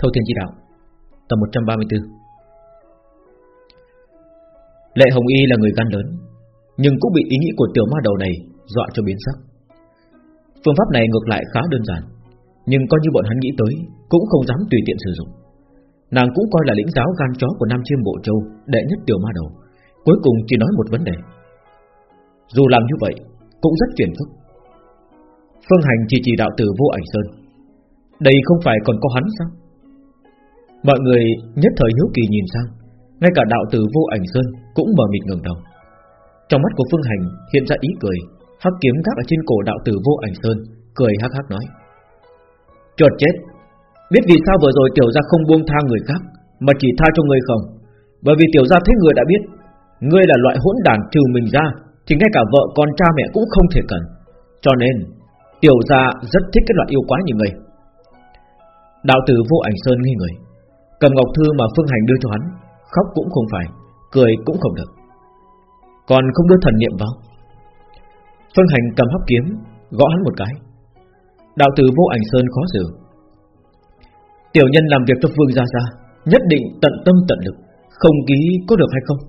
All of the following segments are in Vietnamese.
Thâu Thiên Chi Đạo, Tập 134 Lệ Hồng Y là người gan lớn, Nhưng cũng bị ý nghĩ của tiểu ma đầu này Dọa cho biến sắc. Phương pháp này ngược lại khá đơn giản, Nhưng coi như bọn hắn nghĩ tới, Cũng không dám tùy tiện sử dụng. Nàng cũng coi là lĩnh giáo gan chó của Nam Chiêm Bộ Châu, Đệ nhất tiểu ma đầu, Cuối cùng chỉ nói một vấn đề. Dù làm như vậy, Cũng rất phiền phức. Phương Hành chỉ chỉ đạo tử vô ảnh sơn, Đây không phải còn có hắn sao? Mọi người nhất thời hiếu kỳ nhìn sang. Ngay cả đạo tử vô ảnh sơn Cũng mở mịt ngẩng đầu. Trong mắt của Phương Hành hiện ra ý cười. Hắc kiếm gác ở trên cổ đạo tử vô ảnh sơn, Cười hắc hắc nói. Chuột chết. Biết vì sao vừa rồi tiểu gia không buông tha người khác, Mà chỉ tha cho ngươi không? Bởi vì tiểu gia thấy người đã biết, Ngươi là loại hỗn đản trừ mình ra, Thì ngay cả vợ con cha mẹ cũng không thể cần. Cho nên, Tiểu gia rất thích cái loại yêu quái như ngươi. Đạo tử vô ảnh sơn nghi người. Cầm ngọc thư mà Phương Hành đưa cho hắn, Khóc cũng không phải, Cười cũng không được. Còn không đưa thần niệm vào. Phương Hành cầm hấp kiếm, Gõ hắn một cái. Đạo tử vô ảnh sơn khó xử. Tiểu nhân làm việc cho Phương Gia Gia, Nhất định tận tâm tận lực, Không ký có được hay không?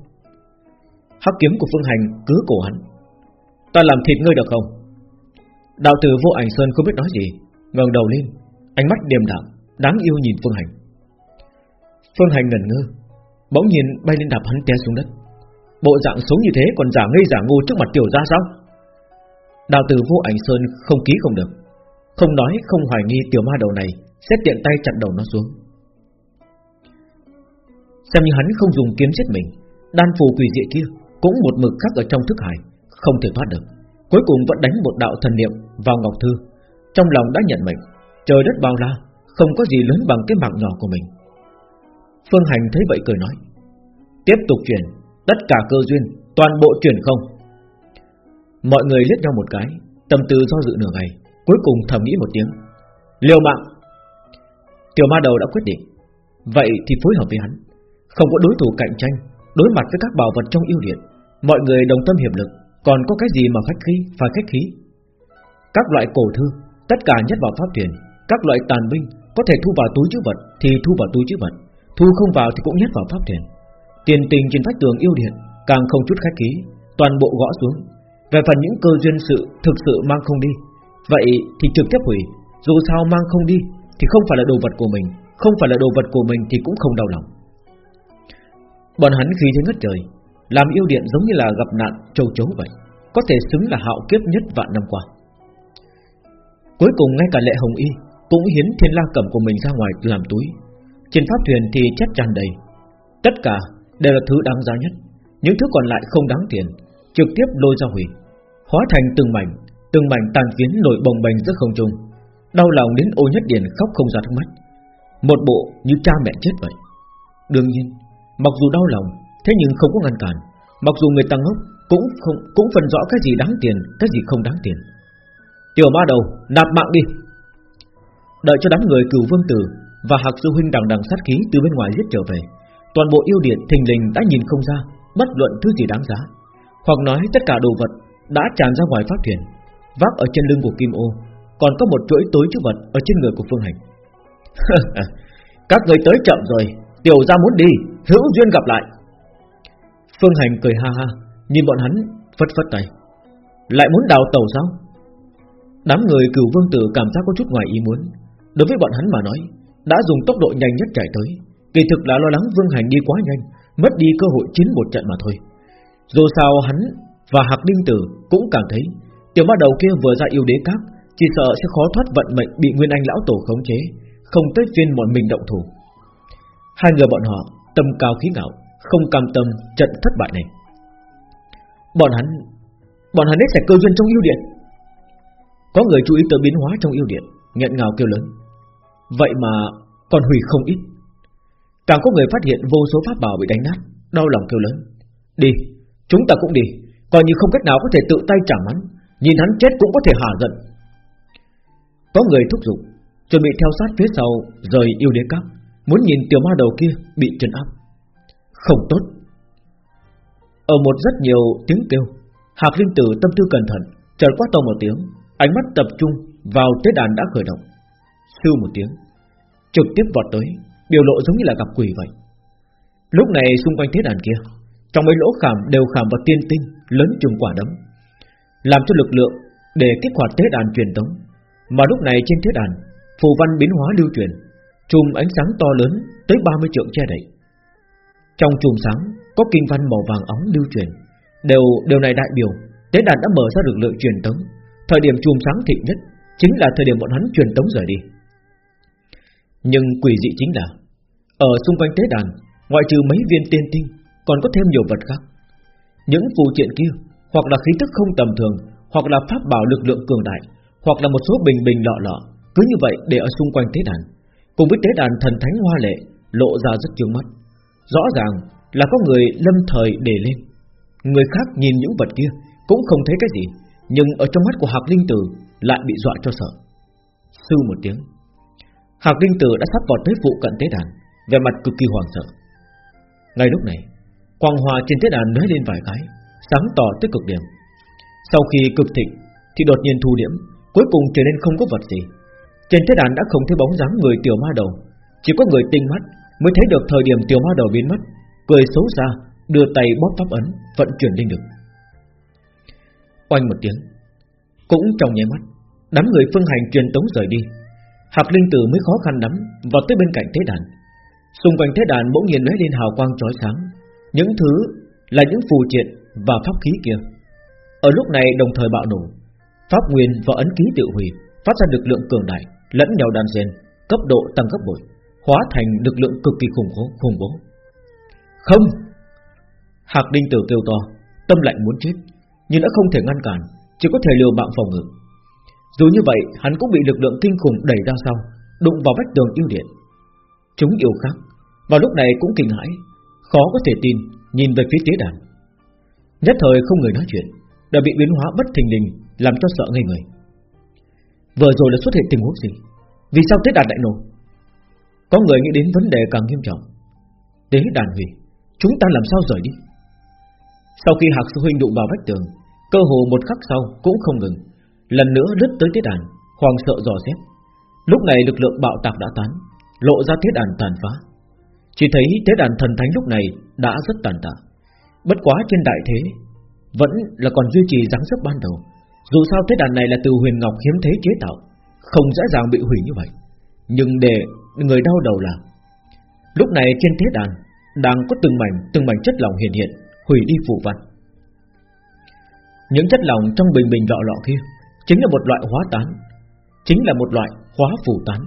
Hắc kiếm của Phương Hành cứ cổ hắn. Ta làm thịt ngươi được không? Đạo tử vô ảnh sơn không biết nói gì, ngẩng đầu lên, Ánh mắt điềm đạm, Đáng yêu nhìn Phương Hành. Phương Hành ngẩn ngơ, Bỗng nhiên bay lên đạp hắn té xuống đất. Bộ dạng sống như thế còn giả ngây giả ngu trước mặt tiểu gia sao? Đào tử vô ảnh sơn không ký không được, Không nói không hoài nghi tiểu ma đầu này Sẽ tiện tay chặn đầu nó xuống. Xem như hắn không dùng kiếm giết mình, Đan phù quỷ dị kia Cũng một mực khắc ở trong thức hải, Không thể thoát được. Cuối cùng vẫn đánh một đạo thần niệm vào Ngọc Thư, Trong lòng đã nhận mệnh, Trời đất bao la, Không có gì lớn bằng cái mạng nhỏ của mình. Phương Hành thấy vậy cười nói, Tiếp tục chuyển, Tất cả cơ duyên, Toàn bộ chuyển không? Mọi người liếc nhau một cái, Tâm tư do dự nửa ngày, Cuối cùng thầm nghĩ một tiếng, Liều mạng! Tiểu ma đầu đã quyết định, Vậy thì phối hợp với hắn. Không có đối thủ cạnh tranh, Đối mặt với các bảo vật trong yêu điện, Mọi người đồng tâm hiệp lực, Còn có cái gì mà khách khí phải khách khí? Các loại cổ thư, Tất cả nhất vào pháp thuyền, Các loại tàn binh, Có thể thu vào túi chữ vật Thì thu vào túi chữ vật. Thu không vào thì cũng nhét vào pháp thuyền Tiền tình trên vách tường yêu điện, Càng không chút khách khí, Toàn bộ gõ xuống. Về phần những cơ duyên sự thực sự mang không đi, Vậy thì trực tiếp hủy. Dù sao mang không đi Thì không phải là đồ vật của mình, Không phải là đồ vật của mình thì cũng không đau lòng. Bọn hắn khí thế ngất trời, Làm yêu điện giống như là gặp nạn châu chấu vậy, Có thể xứng là hạo kiếp nhất vạn năm qua. Cuối cùng ngay cả lệ hồng y Cũng hiến thiên la cẩm của mình ra ngoài làm túi. Trên pháp thuyền thì chất tràn đầy Tất cả đều là thứ đáng giá nhất. Những thứ còn lại không đáng tiền, Trực tiếp lôi ra hủy. Hóa thành từng mảnh Từng mảnh tàn kiến nổi bồng bềnh giữa không trung. Đau lòng đến ô nhất điển khóc không ra nước mắt. Một bộ như cha mẹ chết vậy. Đương nhiên, Mặc dù đau lòng, Thế nhưng không có ngăn cản. Mặc dù người ta ngốc, Cũng không, cũng phân rõ cái gì đáng tiền, Cái gì không đáng tiền. Tiểu ma đầu, nạp mạng đi. Đợi cho đám người cửu vương tử và hạc sư huynh đằng đằng sát khí từ bên ngoài giết trở về. Toàn bộ yêu điện thình lình đã nhìn không ra, Bất luận thứ gì đáng giá. Hoặc nói tất cả đồ vật Đã tràn ra ngoài pháp thuyền, Vác ở trên lưng của Kim Ô, Còn có một chuỗi tối chữ vật ở trên người của Phương Hành. Các người tới chậm rồi, Tiểu ra muốn đi, Hữu duyên gặp lại. Phương Hành cười ha ha, Nhìn bọn hắn, phất phất tay. Lại muốn đào tàu sao? Đám người cửu vương tử cảm giác có chút ngoài ý muốn. Đối với bọn hắn mà nói đã dùng tốc độ nhanh nhất chạy tới. Kỳ thực là lo lắng Vương Hành đi quá nhanh, Mất đi cơ hội chiến một trận mà thôi. Dù sao hắn và Hạc Đinh Tử Cũng cảm thấy, Tiểu ma đầu kia vừa ra yêu đế các, Chỉ sợ sẽ khó thoát vận mệnh bị Nguyên Anh lão tổ khống chế, Không tới phiên bọn mình động thủ. Hai người bọn họ tâm cao khí ngạo, Không cam tâm trận thất bại này. Bọn hắn Bọn hắn hết sạch cơ duyên trong yêu điện. Có người chú ý tới biến hóa trong yêu điện, nghẹn ngào kêu lớn. Vậy mà còn hủy không ít. Càng có người phát hiện vô số pháp bảo bị đánh nát Đau lòng kêu lớn. Đi, chúng ta cũng đi Coi như không cách nào có thể tự tay trả hắn Nhìn hắn chết cũng có thể hả giận. Có người thúc giục Chuẩn bị theo sát phía sau Rời yêu đế các Muốn nhìn tiểu ma đầu kia bị trấn áp. Không tốt. Ở một rất nhiều tiếng kêu Hạc Linh Tử tâm tư cẩn thận Chợt quát to một tiếng Ánh mắt tập trung vào tế đàn đã khởi động. Sư một tiếng. Trực tiếp vọt tới, Biểu lộ giống như là gặp quỷ vậy. Lúc này xung quanh thế đàn kia, Trong mấy lỗ khảm đều khảm vào tiên tinh, Lớn chừng quả đấm, Làm cho lực lượng để kích hoạt thế đàn truyền tống. Mà lúc này trên thế đàn, Phù văn biến hóa lưu truyền, Chùm ánh sáng to lớn tới 30 trượng che đậy. Trong chùm sáng, Có kinh văn màu vàng óng lưu truyền, Đều điều này đại biểu thế đàn đã mở ra lực lượng truyền tống. Thời điểm chùm sáng thịnh nhất Chính là thời điểm bọn hắn truyền tống rời đi. Nhưng quỷ dị chính là, Ở xung quanh tế đàn, Ngoại trừ mấy viên tiên tinh, Còn có thêm nhiều vật khác. Những phù triện kia, Hoặc là khí tức không tầm thường, Hoặc là pháp bảo lực lượng cường đại, Hoặc là một số bình bình lọ lọ, Cứ như vậy để ở xung quanh tế đàn. Cùng với tế đàn thần thánh hoa lệ, Lộ ra rất trướng mắt. Rõ ràng là có người lâm thời để lên. Người khác nhìn những vật kia, Cũng không thấy cái gì, Nhưng ở trong mắt của Hạc Linh Tử Lại bị dọa cho sợ. Sư một tiếng. Hạc Linh Tử đã sắp vọt tới vụ cận tế đàn Về mặt cực kỳ hoàng sợ. Ngay lúc này, Quang hòa trên tế đàn nới lên vài cái, Sáng tỏ tới cực điểm. Sau khi cực thịnh, Thì đột nhiên thu điểm, Cuối cùng trở nên không có vật gì. Trên tế đàn đã không thấy bóng dáng người tiểu ma đầu, Chỉ có người tinh mắt Mới thấy được thời điểm tiểu ma đầu biến mất, Cười xấu xa, Đưa tay bóp pháp ấn, Vận chuyển linh lực. Oanh một tiếng, Cũng trong nháy mắt, Đám người phương hành truyền tống rời đi. Hạc linh tử mới khó khăn lắm Vào tới bên cạnh thế đàn. Xung quanh thế đàn bỗng nhiên lóe lên hào quang chói sáng. Những thứ là những phù triện Và pháp khí kia. Ở lúc này đồng thời bạo nổ. Pháp nguyên và ấn ký tự hủy Phát ra lực lượng cường đại Lẫn nhau đan xen Cấp độ tăng gấp bội Hóa thành lực lượng cực kỳ khủng bố, khủng bố. Không! Hạc Đinh Tử kêu to Tâm lạnh muốn chết Nhưng đã không thể ngăn cản Chỉ có thể liều mạng phòng ngự. Dù như vậy, hắn cũng bị lực lượng kinh khủng đẩy ra sau, Đụng vào vách tường yêu điện. Chúng yêu khác Vào lúc này cũng kinh hãi, Khó có thể tin, Nhìn về phía tế đàn. Nhất thời không người nói chuyện, Đã bị biến hóa bất thình lình, Làm cho sợ ngây người. Vừa rồi là xuất hiện tình huống gì? Vì sao tế đàn lại nổ? Có người nghĩ đến vấn đề càng nghiêm trọng. Tế đàn hủy Chúng ta làm sao rời đi? Sau khi Hạc Sư Huynh đụng vào vách tường, Cơ hồ một khắc sau cũng không ngừng. Lần nữa lướt tới tiết đàn Hoàng sợ dò xét. Lúc này lực lượng bạo tạc đã tán Lộ ra tiết đàn tàn phá. Chỉ thấy tiết đàn thần thánh lúc này Đã rất tàn tạ. Bất quá trên đại thế, Vẫn là còn duy trì dáng dấp ban đầu. Dù sao tiết đàn này là từ huyền ngọc hiếm thế chế tạo, Không dễ dàng bị hủy như vậy. Nhưng để người đau đầu là, Lúc này trên thế đàn đang có từng mảnh từng mảnh chất lỏng hiện hiện, hủy đi phù văn. Những chất lỏng trong bình bình lọ lọ kia chính là một loại hóa tán, chính là một loại hóa phù tán.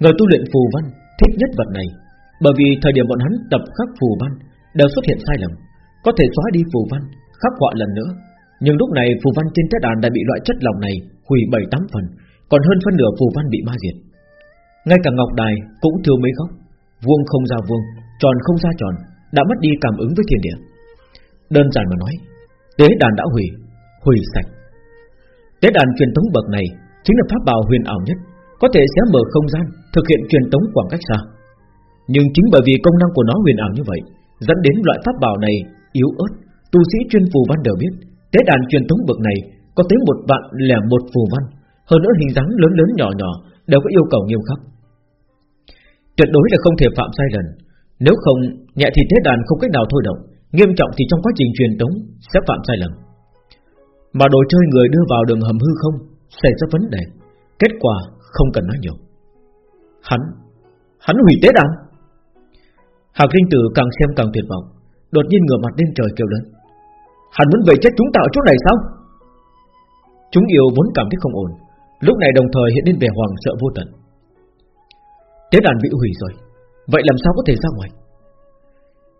Người tu luyện phù văn thích nhất vật này, bởi vì thời điểm bọn hắn tập khắc phù văn đều xuất hiện sai lầm, có thể xóa đi phù văn, khắc họa lần nữa. Nhưng lúc này phù văn trên thế đàn đã bị loại chất lỏng này hủy bảy tám phần, còn hơn phân nửa phù văn bị ma diệt. Ngay cả ngọc đài cũng thiếu mấy góc, vuông không ra vuông, tròn không ra tròn, đã mất đi cảm ứng với thiên địa. Đơn giản mà nói, tế đàn đã hủy, hủy sạch. Tế đàn truyền tống bậc này chính là pháp bảo huyền ảo nhất, có thể sẽ mở không gian, thực hiện truyền tống khoảng cách xa. Nhưng chính bởi vì công năng của nó huyền ảo như vậy, dẫn đến loại pháp bảo này yếu ớt, tu sĩ chuyên phù văn đều biết, tế đàn truyền tống bậc này có tới một vạn lẻ một phù văn, hơn nữa hình dáng lớn lớn nhỏ nhỏ đều có yêu cầu nghiêm khắc. Tuyệt đối là không thể phạm sai lần Nếu không nhẹ thì thế đàn không cách nào thôi động Nghiêm trọng thì trong quá trình truyền tống Sẽ phạm sai lầm mà đồ chơi người đưa vào đường hầm hư không Xảy ra vấn đề. Kết quả không cần nói nhiều. Hắn Hắn hủy tế đàn. Hạc Linh Tử càng xem càng tuyệt vọng, Đột nhiên ngửa mặt lên trời kêu lớn. Hắn muốn về chết chúng ta ở chỗ này sao? Chúng yêu vốn cảm thấy không ổn, Lúc này đồng thời hiện lên vẻ hoàng sợ vô tận. Tế đàn bị hủy rồi, Vậy làm sao có thể ra ngoài?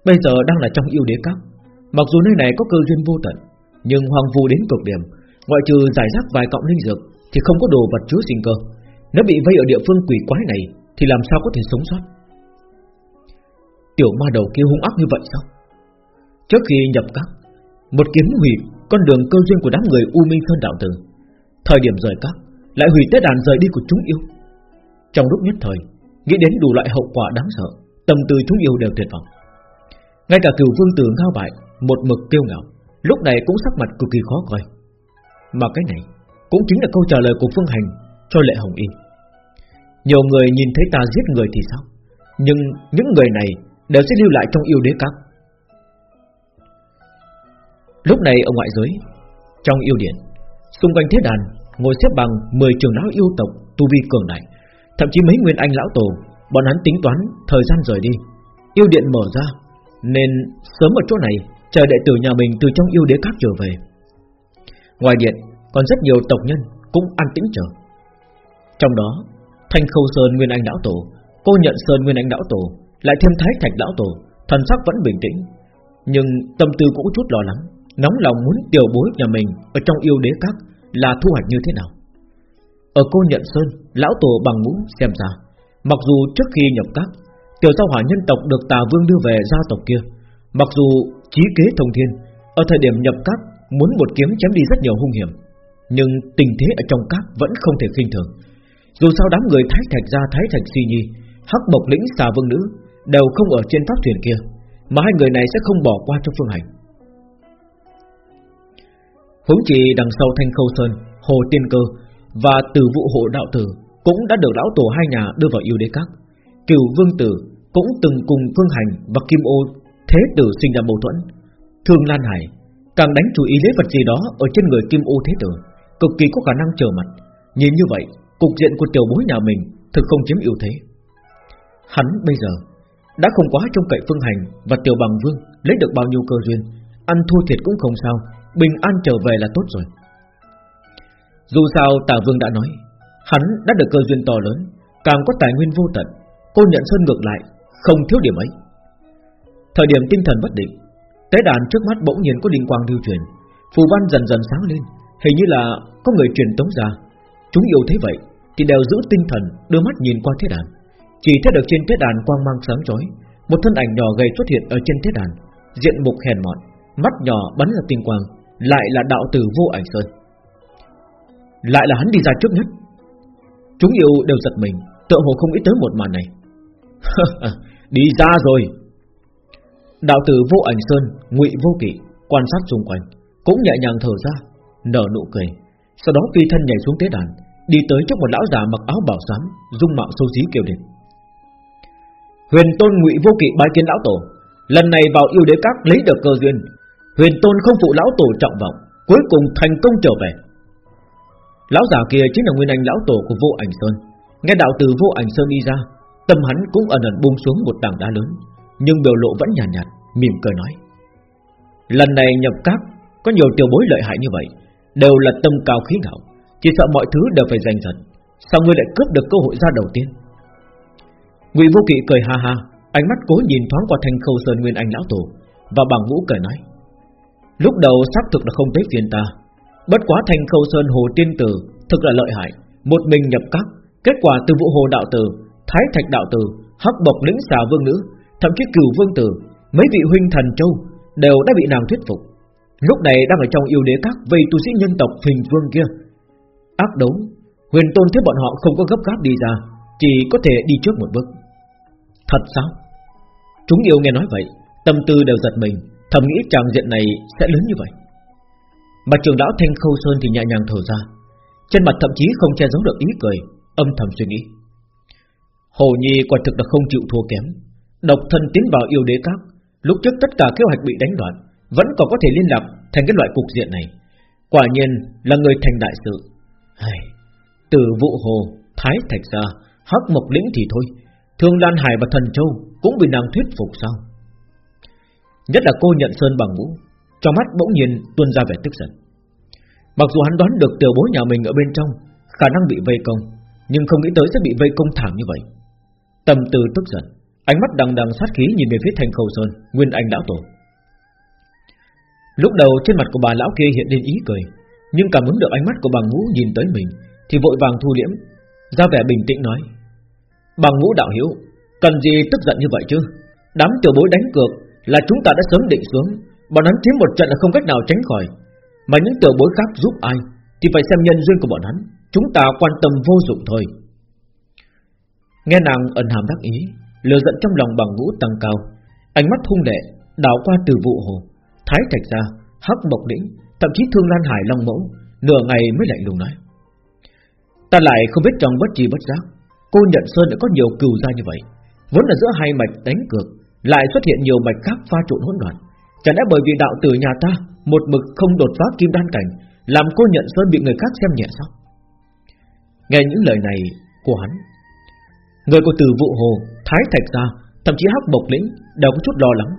Bây giờ đang là trong yêu đế các, Mặc dù nơi này có cơ duyên vô tận nhưng hoang vu đến cực điểm, Ngoại trừ giải rác vài cọng linh dược Thì không có đồ vật chứa sinh cơ. Nếu bị vây ở địa phương quỷ quái này Thì làm sao có thể sống sót? Tiểu ma đầu kia hung ác như vậy sao? Trước khi nhập các, Một kiếm hủy con đường cơ duyên của đám người U Minh Sơn Đạo Tử. Thời điểm rời các, Lại hủy tế đàn rời đi của chúng yêu. Trong lúc nhất thời, Nghĩ đến đủ loại hậu quả đáng sợ, Tâm tư chúng yêu đều tuyệt vọng. Ngay cả cửu vương tử ngao bại, Một mực kêu ngạo Lúc này cũng sắc mặt cực kỳ khó coi. Mà cái này cũng chính là câu trả lời của Phương Hành Cho Lệ Hồng Y Nhiều người nhìn thấy ta giết người thì sao? Nhưng những người này Đều sẽ lưu lại trong yêu đế các. Lúc này ở ngoại giới, Trong yêu điện, Xung quanh thế đàn Ngồi xếp bằng 10 trường lão yêu tộc Tu vi cường đại. Thậm chí mấy nguyên anh lão tổ, Bọn hắn tính toán thời gian rời đi. Yêu điện mở ra, Nên sớm ở chỗ này Chờ đệ tử nhà mình từ trong yêu đế các trở về. Ngoài điện, Còn rất nhiều tộc nhân cũng an tĩnh chờ. Trong đó, Thanh Khâu Sơn Nguyên Anh Lão Tổ, Cô nhận Sơn Nguyên Anh Lão Tổ, Lại thêm Thái Thạch Lão Tổ, Thần sắc vẫn bình tĩnh, Nhưng tâm tư cũng chút lo lắng, Nóng lòng muốn tiểu bối nhà mình Ở trong yêu đế các là thu hoạch như thế nào. Ở cô nhận Sơn, Lão Tổ bằng mũ xem ra, Mặc dù trước khi nhập các, Tiểu giao hỏa nhân tộc được tà vương đưa về gia tộc kia, Mặc dù trí kế thông thiên. Ở thời điểm nhập các Muốn một kiếm chém đi rất nhiều hung hiểm. Nhưng tình thế ở trong các vẫn không thể khinh thường. Dù sao đám người thái thạch gia, thái thạch suy nhi, Hắc bộc lĩnh, xà vương nữ Đều không ở trên pháp thuyền kia, Mà hai người này sẽ không bỏ qua trong phương hành. Huống chỉ đằng sau thanh khâu sơn, Hồ tiên cơ Và từ vụ hộ đạo tử Cũng đã được lão tổ hai nhà đưa vào yêu đế các. Cửu vương tử cũng từng cùng phương hành và kim ô thế tử sinh ra mâu thuẫn. Thương Lan Hải càng đánh chú ý lấy vật gì đó ở trên người kim ô thế tử, cực kỳ có khả năng trở mặt. Nhìn như vậy, cục diện của tiểu bối nhà mình thực không chiếm ưu thế. Hắn bây giờ đã không quá trông cậy phương hành và tiểu bằng vương lấy được bao nhiêu cơ duyên, ăn thua thiệt cũng không sao, bình an trở về là tốt rồi. Dù sao tả vương đã nói, hắn đã được cơ duyên to lớn, càng có tài nguyên vô tận, cô nhận sơn ngược lại, không thiếu điểm ấy thời điểm tinh thần bất định, Tế đàn trước mắt bỗng nhiên có linh quang lưu truyền. Phù văn dần dần sáng lên, Hình như là có người truyền tống ra. Chúng yêu thế vậy Thì đều giữ tinh thần, đưa mắt nhìn qua thế đàn. Chỉ thấy được trên thế đàn quang mang sáng chói, Một thân ảnh nhỏ gầy xuất hiện ở trên thế đàn, Diện mục hèn mọn, Mắt nhỏ bắn ra tinh quang, Lại là đạo tử vô ảnh sơn. Lại là hắn đi ra trước nhất. Chúng yêu đều giật mình, Tựa hồ không nghĩ tới một màn này. Đi ra rồi. Đạo tử vô ảnh sơn ngụy vô kỵ quan sát xung quanh cũng nhẹ nhàng thở ra nở nụ cười. Sau đó phi thân nhảy xuống tế đàn đi tới trước một lão già mặc áo bảo xám dung mạo sâu xí kiều điển. huyền tôn ngụy vô kỵ bái kiến lão tổ lần này vào yêu đế các lấy được cơ duyên. Huyền tôn không phụ lão tổ trọng vọng cuối cùng thành công trở về. Lão già kia chính là nguyên anh lão tổ của vô ảnh sơn. Nghe đạo tử vô ảnh sơn đi ra tâm hắn cũng ẩn ẩn buông xuống một tảng đá lớn nhưng biểu lộ vẫn nhàn nhạt, nhạt, mỉm cười nói. Lần này nhập các, Có nhiều tiểu bối lợi hại như vậy, Đều là tâm cao khí ngạo, Chỉ sợ mọi thứ đều phải giành giật. Sao ngươi lại cướp được cơ hội ra đầu tiên? Ngụy Vô Kỵ cười ha ha, Ánh mắt cố nhìn thoáng qua thanh khâu sơn nguyên anh lão tổ, Và bằng vũ cười nói. Lúc đầu xác thực là không tới phiền ta, Bất quá thanh khâu sơn hồ tiên tử Thực là lợi hại, Một mình nhập các, Kết quả từ vũ hồ đạo tử, Thái thạch đạo tử, Hắc bộc lĩnh xà vương nữ, Thậm chí cửu vương tử Mấy vị huynh thần châu Đều đã bị nàng thuyết phục. Lúc này đang ở trong yêu đế các vây tu sĩ nhân tộc phình vương kia. Ác đấu, Huyền tôn thấy bọn họ không có gấp gáp đi ra, Chỉ có thể đi trước một bước. Thật sao? Chúng yêu nghe nói vậy, Tâm tư đều giật mình, Thầm nghĩ chàng diện này sẽ lớn như vậy. Mà trường lão Thanh Khâu Sơn thì nhẹ nhàng thở ra, Trên mặt thậm chí không che giấu được ý cười, Âm thầm suy nghĩ. Hồ Nhi quả thực là không chịu thua kém, Độc thân tiến vào yêu đế các Lúc trước tất cả kế hoạch bị đánh đoạn Vẫn còn có thể liên lạc thành cái loại cục diện này. Quả nhiên là người thành đại sự. Hay, Từ vụ hồ Thái thạch ra Hắc mộc lĩnh thì thôi. Thương Lan Hải và Thần Châu Cũng bị nàng thuyết phục sao? Nhất là cô nhận Sơn bằng vũ Trong mắt bỗng nhiên tuôn ra vẻ tức giận. Mặc dù hắn đoán được tiểu bối nhà mình ở bên trong Khả năng bị vây công Nhưng không nghĩ tới sẽ bị vây công thảm như vậy. Tâm tư tức giận. Ánh mắt đằng đằng sát khí nhìn về phía thành khẩu sơn, Nguyên anh lão tổ. Lúc đầu trên mặt của bà lão kia hiện lên ý cười, Nhưng cảm ứng được ánh mắt của bà ngũ nhìn tới mình, Thì vội vàng thu liễm, ra vẻ bình tĩnh nói, Bà ngũ đạo hiếu, Cần gì tức giận như vậy chứ? Đám tiểu bối đánh cược là chúng ta đã sớm định xuống, Bọn hắn chiếm một trận là không cách nào tránh khỏi. Mà những tiểu bối khác giúp ai Thì phải xem nhân duyên của bọn hắn, Chúng ta quan tâm vô dụng thôi. Nghe nàng ẩn hàm đắc ý lừa giận trong lòng bằng ngũ tăng cao, ánh mắt hung lệ đảo qua từ vụ hồ, thái thạch ra, hắc bộc đỉnh, thậm chí thương lan hải long mẫu, nửa ngày mới lạnh lùng nói: ta lại không biết trong bất chi bất giác, Cô nhận Sơn đã có nhiều cừu ra như vậy. Vốn là giữa hai mạch đánh cược Lại xuất hiện nhiều mạch khác pha trộn hỗn loạn. Chẳng lẽ bởi vì đạo tử nhà ta Một mực không đột phá kim đan cảnh Làm cô nhận Sơn bị người khác xem nhẹ sao? Nghe những lời này của hắn Người của từ vụ hồ, Thái Thạch Gia, Thậm chí Hắc Bộc Lĩnh đều có chút lo lắng.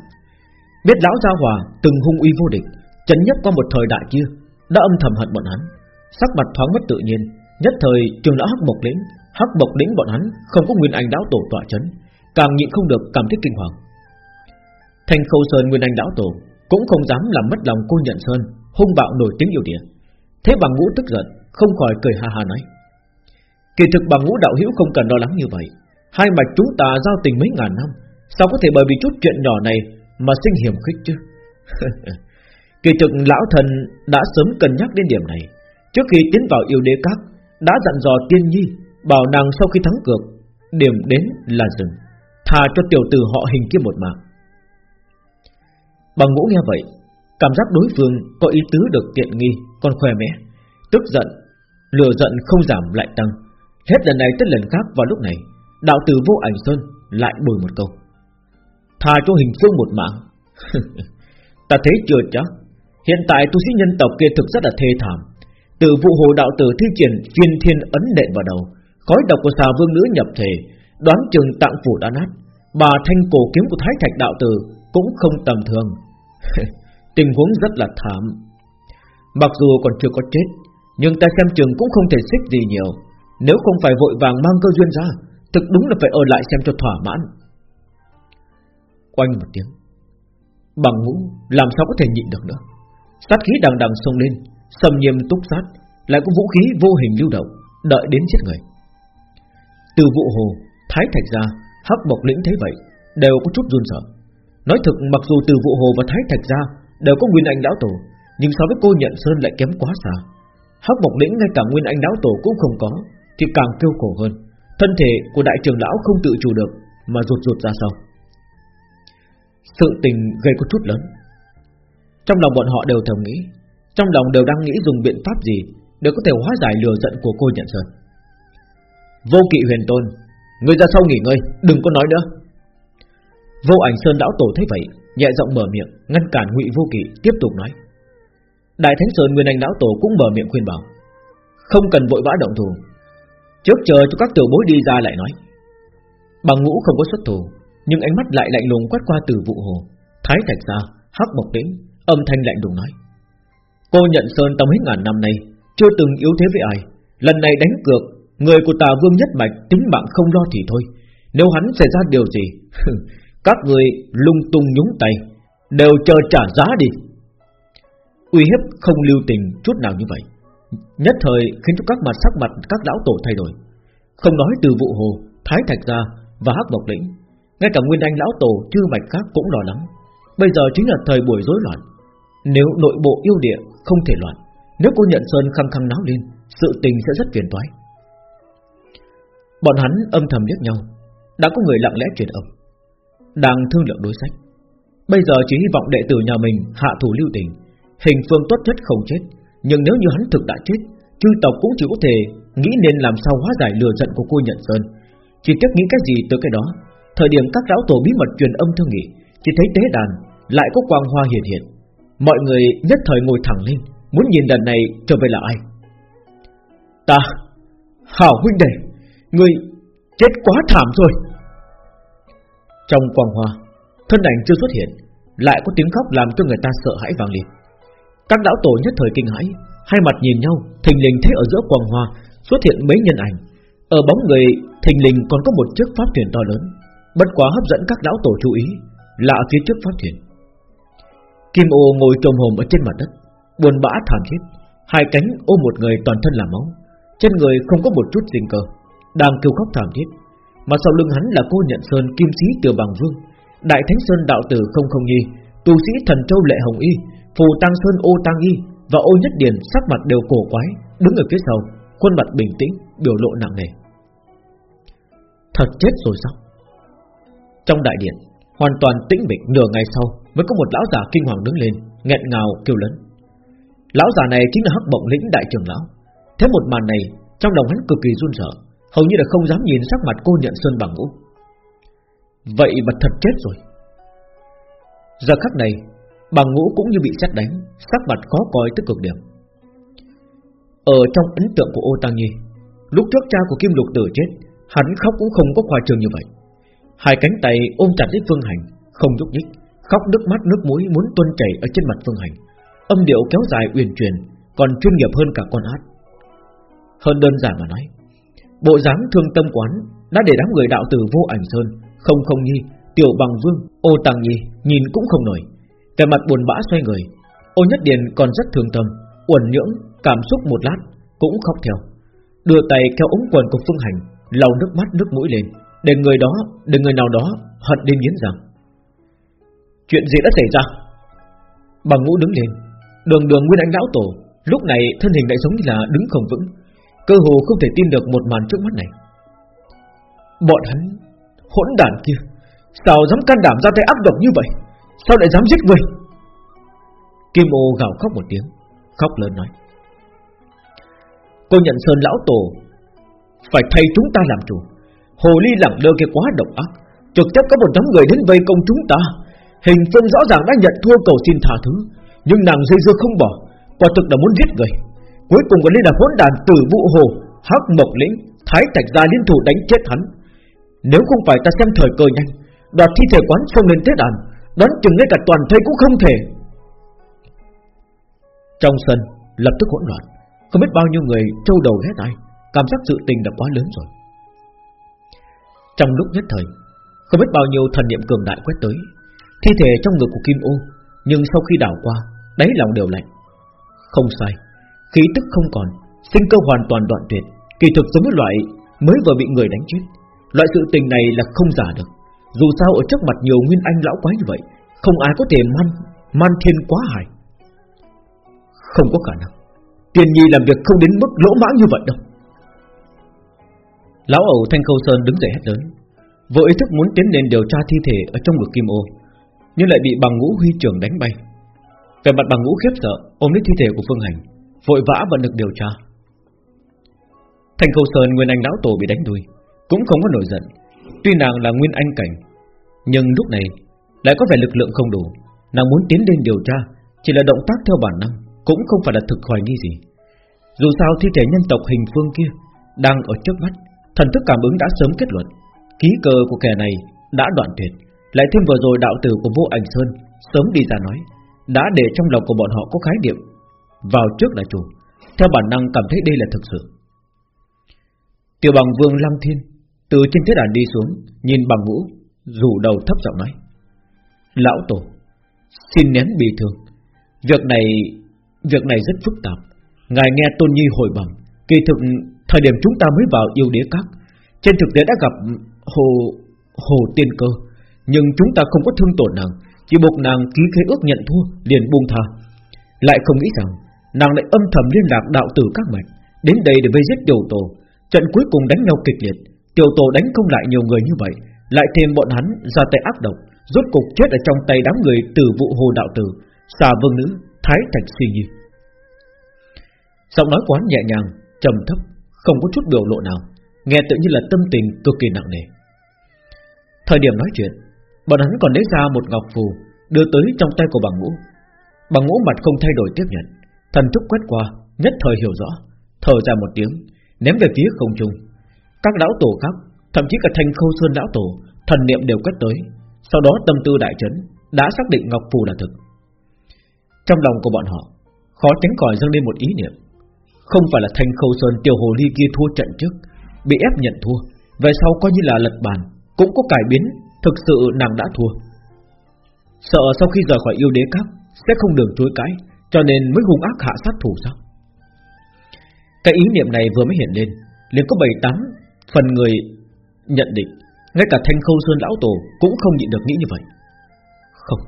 Biết lão gia hòa từng hung uy vô địch, Chấn nhất qua một thời đại kia, Đã âm thầm hận bọn hắn. Sắc mặt thoáng mất tự nhiên, Nhất thời trường lão Hắc Bộc Lĩnh, Hắc Bộc Lĩnh bọn hắn không có nguyên anh đáo tổ tọa chấn, Càng nhịn không được cảm thấy kinh hoàng. Thành Khâu Sơn nguyên anh đáo tổ Cũng không dám làm mất lòng cô nhận Sơn, Hung bạo nổi tiếng yêu địa. Thế bằng ngũ tức giận, Không khỏi cười ha ha nói. Kỳ thực bằng ngũ đạo hữu không cần lo lắng như vậy. Hai mạch chúng ta giao tình mấy ngàn năm Sao có thể bởi vì chút chuyện nhỏ này Mà sinh hiểm khích chứ? Kỳ thực lão thần đã sớm cân nhắc đến điểm này. Trước khi tiến vào yêu đế các Đã dặn dò tiên nhi Bảo nàng sau khi thắng cược Điểm đến là dừng Thà cho tiểu tử họ hình kia một mạng. Bằng ngũ nghe vậy Cảm giác đối phương có ý tứ được tiện nghi Còn khỏe mẽ Tức giận, lừa giận không giảm lại tăng. Hết lần này tới lần khác vào lúc này, Đạo tử vô ảnh sơn lại bồi một câu. Thà cho hình phương một mạng. Ta thấy chưa chắc. Hiện tại tu sĩ nhân tộc kia thực rất là thê thảm. Từ vụ hồ đạo tử thi triển Chuyên thiên ấn đệm vào đầu, Khói độc của xà vương nữ nhập thể, Đoán chừng tạng phủ đã nát. Bà thanh cổ kiếm của thái thạch đạo tử Cũng không tầm thường. Tình huống rất là thảm. Mặc dù còn chưa có chết, Nhưng ta xem chừng cũng không thể xích gì nhiều. Nếu không phải vội vàng mang cơ duyên ra, Thực đúng là phải ở lại xem cho thỏa mãn. Quanh một tiếng. Bằng ngũ, làm sao có thể nhịn được nữa? Sát khí đằng đằng xông lên Sầm nhiêm túc sát, Lại có vũ khí vô hình lưu động, Đợi đến giết người. Từ vụ hồ, Thái thạch ra Hắc bộc lĩnh thấy vậy, Đều có chút run sợ. Nói thực, mặc dù từ vụ hồ và thái thạch ra Đều có nguyên anh đáo tổ, Nhưng so với cô nhận sơn lại kém quá xa. Hắc bộc lĩnh ngay cả nguyên anh đáo tổ cũng không có thì càng kêu khổ hơn. Thân thể của đại trưởng lão không tự chủ được, Mà rụt rụt ra sau. Sự tình gây có chút lớn. Trong lòng bọn họ đều thầm nghĩ, Trong lòng đều đang nghĩ dùng biện pháp gì Để có thể hóa giải lừa giận của cô nhận sơn. Vô kỵ huyền tôn, Người ra sau nghỉ ngơi, Đừng có nói nữa. Vô ảnh sơn lão tổ thấy vậy, Nhẹ giọng mở miệng, Ngăn cản ngụy vô kỵ tiếp tục nói. Đại thánh sơn nguyên anh lão tổ cũng mở miệng khuyên bảo, Không cần vội vã động thủ Trước chờ cho các tiểu bối đi ra lại nói. Bằng ngũ không có xuất thủ Nhưng ánh mắt lại lạnh lùng quét qua từ vụ hồ. Thái thạch ra Hắc bộc đến, Âm thanh lạnh lùng nói. Cô nhận sơn tâm mấy ngàn năm nay Chưa từng yếu thế với ai. Lần này đánh cược Người của tà vương nhất mạch tính mạng không lo thì thôi. Nếu hắn xảy ra điều gì Các người lung tung nhúng tay Đều chờ trả giá đi. Uy hiếp không lưu tình chút nào như vậy. Nhất thời khiến cho các mặt sắc mặt các lão tổ thay đổi. Không nói từ vụ hồ, Thái Thạch Gia và Hắc Bộc Lĩnh, Ngay cả Nguyên Anh lão tổ chư mạch khác cũng lo lắng. Bây giờ chính là thời buổi rối loạn. Nếu nội bộ yêu địa không thể loạn, Nếu cô nhận Sơn khăng khăng náo lên, Sự tình sẽ rất phiền toái. Bọn hắn âm thầm liếc nhau, Đã có người lặng lẽ truyền âm, Đang thương lượng đối sách. Bây giờ chỉ hy vọng đệ tử nhà mình hạ thủ lưu tình, Hình phương tốt nhất không chết. Nhưng nếu như hắn thực đã chết, Chư tộc cũng chỉ có thể nghĩ nên làm sao hóa giải lừa giận của cô nhận sơn. Chỉ tiếp nghĩ cái gì từ cái đó, Thời điểm các lão tổ bí mật truyền âm thương nghị, Chỉ thấy tế đàn lại có quang hoa hiện hiện. Mọi người nhất thời ngồi thẳng lên, Muốn nhìn lần này trở về là ai? Ta, Hảo huynh đệ Ngươi chết quá thảm rồi. Trong quang hoa, Thân ảnh chưa xuất hiện, Lại có tiếng khóc làm cho người ta sợ hãi vang lên. Các lão tổ nhất thời kinh hãi Hai mặt nhìn nhau Thình lình thấy ở giữa quang hoa Xuất hiện mấy nhân ảnh. Ở bóng người thình lình còn có một chiếc pháp thuyền to lớn. Bất quá hấp dẫn các lão tổ chú ý Là phía trước pháp thuyền. Kim ô ngồi trồm hồn ở trên mặt đất Buồn bã thảm thiết. Hai cánh ôm một người toàn thân là máu. Trên người không có một chút sinh cơ đang kêu khóc thảm thiết, mà sau lưng hắn là cô nhận sơn kim sĩ từ bằng vương, đại thánh sơn đạo tử không không nhi, tu sĩ thần châu lệ hồng y, phù tăng sơn ô tăng y và ô nhất điền sắc mặt đều cổ quái, đứng ở phía sau, khuôn mặt bình tĩnh, biểu lộ nặng nề. Thật chết rồi sao? Trong đại điện, hoàn toàn tĩnh mịch nửa ngày sau mới có một lão già kinh hoàng đứng lên, nghẹn ngào kêu lớn. Lão già này chính là hắc bổng lĩnh đại trưởng lão. Thế một màn này, trong lòng hắn cực kỳ run sợ, Hầu như là không dám nhìn sắc mặt cô nhận sơn bằng ngũ Vậy mà thật chết rồi Giờ khắc này Bằng ngũ cũng như bị xét đánh Sắc mặt khó coi tức cực điểm. Ở trong ấn tượng của ô Tăng Nhi Lúc trước cha của Kim Lục Tử chết Hắn khóc cũng không có khoa trương như vậy. Hai cánh tay ôm chặt lấy Phương Hành Không nhúc nhích Khóc nước mắt nước mũi muốn tuôn chảy ở trên mặt Phương Hành. Âm điệu kéo dài uyển chuyển Còn chuyên nghiệp hơn cả con át Hơn đơn giản mà nói Bộ dáng thương tâm quán Đã để đám người đạo tử vô ảnh sơn Không không nhi, tiểu bằng vương, ô tàng nhi Nhìn cũng không nổi. Về mặt buồn bã xoay người Ô nhất điền còn rất thương tâm Uẩn nhưỡng, cảm xúc một lát Cũng khóc theo. Đưa tay kéo ống quần của Phương Hành lau nước mắt nước mũi lên Để người đó, để người nào đó hận đến nghiến rằng Chuyện gì đã xảy ra? Bằng ngũ đứng lên Đường đường Nguyên Anh Lão Tổ Lúc này thân hình lại giống như là đứng không vững Cơ hồ không thể tin được một màn trước mắt này. Bọn hắn Hỗn đản kia Sao dám can đảm ra tay ác độc như vậy? Sao lại dám giết người? Kim ô gào khóc một tiếng, Khóc lớn nói. Cô nhận Sơn Lão Tổ, Phải thay chúng ta làm chủ. Hồ ly lẳng lơ kia quá độc ác, Trực tiếp có một đám người đến vây công chúng ta. Hình phương rõ ràng đã nhận thua cầu xin tha thứ, Nhưng nàng dây dưa không bỏ, Quả thực là muốn giết người. Cuối cùng còn liên là hỗn đàn tử vụ hồ, hắc mộc lĩnh, Thái thạch gia liên thủ đánh chết hắn. Nếu không phải ta xem thời cơ nhanh, Đoạt thi thể quán xông lên tế đàn Đoán chừng ngay cả toàn thây cũng không thể. Trong sân, Lập tức hỗn loạn. Không biết bao nhiêu người trâu đầu ghé tai, Cảm giác sự tình đã quá lớn rồi. Trong lúc nhất thời, Không biết bao nhiêu thần niệm cường đại quét tới. Thi thể trong ngực của Kim Ô, Nhưng sau khi đảo qua, Đáy lòng đều lạnh. Không sai, Khí tức không còn, Sinh cơ hoàn toàn đoạn tuyệt. Kỳ thực giống với loại mới vừa bị người đánh chết. Loại sự tình này là không giả được. Dù sao ở trước mặt nhiều nguyên anh lão quái như vậy, Không ai có thể man Man thiên quá hài Không có khả năng. Tiền nhi làm việc không đến mức lỗ mãng như vậy đâu. Lão ẩu Thanh Khâu Sơn đứng dậy hét lớn. Vô ý thức muốn tiến lên điều tra thi thể Ở trong ngực Kim Ô, Nhưng lại bị bằng ngũ huy trưởng đánh bay. Về mặt bằng ngũ khiếp sợ, Ôm lấy thi thể của Phương Hành, Vội vã vận được điều tra. Thanh Khâu Sơn Nguyên Anh Lão Tổ bị đánh đuôi, Cũng không có nổi giận. Tuy nàng là Nguyên Anh Cảnh nhưng lúc này, lại có vẻ lực lượng không đủ. Nàng muốn tiến lên điều tra, Chỉ là động tác theo bản năng, Cũng không phải là thực hoài nghi gì. Dù sao thi thể nhân tộc hình phương kia Đang ở trước mắt, Thần thức cảm ứng đã sớm kết luận, Ký cơ của kẻ này đã đoạn tuyệt. Lại thêm vừa rồi đạo tử của vô ảnh Sơn Sớm đi ra nói, Đã để trong lòng của bọn họ có khái niệm Vào trước là chủ. Theo bản năng cảm thấy đây là thực sự. Tiểu bằng vương Lăng Thiên Từ trên thế đàn đi xuống, Nhìn bằng ngũ Rủ đầu thấp giọng nói, Lão Tổ, Xin nén bì thường Việc này Việc này rất phức tạp. Ngài nghe Tôn Nhi hồi bẩm, Kỳ thực Thời điểm chúng ta mới vào yêu đế các, Trên thực tế đã gặp Hồ Hồ Tiên Cơ, Nhưng chúng ta không có thương tổn nàng, Chỉ buộc nàng ký khế ước nhận thua, Liền buông tha. Lại không nghĩ rằng, Nàng lại âm thầm liên lạc đạo tử các mạch, Đến đây để vây giết tiểu tổ. Trận cuối cùng đánh nhau kịch liệt, Tiểu tổ đánh không lại nhiều người như vậy lại thêm bọn hắn ra tay ác độc Rốt cục chết ở trong tay đám người từ vụ hồ đạo tử Xà vương nữ Thái thạch suy nhi Giọng nói quán nhẹ nhàng trầm thấp không có chút biểu lộ nào, nghe tự như là tâm tình cực kỳ nặng nề. Thời điểm nói chuyện, bọn hắn còn lấy ra một ngọc phù đưa tới trong tay của bằng ngũ. Bằng ngũ mặt không thay đổi tiếp nhận, thần thức quét qua, nhất thời hiểu rõ, thở ra một tiếng, ném về phía không trung. Các lão tổ khác, thậm chí cả thanh khâu sơn lão tổ, thần niệm đều quét tới, sau đó tâm tư đại chấn, đã xác định ngọc phù là thực. Trong lòng của bọn họ, khó tránh khỏi dâng lên một ý niệm, không phải là thanh khâu sơn tiểu hồ ly kia thua trận trước Bị ép nhận thua Về sau coi như là lật bàn Cũng có cải biến Thực sự nàng đã thua. Sợ sau khi rời khỏi yêu đế các Sẽ không đường chối cãi Cho nên mới hung ác hạ sát thủ sao? Cái ý niệm này vừa mới hiện lên liền có bảy tám phần người nhận định, Ngay cả thanh khâu sơn lão tổ Cũng không nhịn được nghĩ như vậy. Không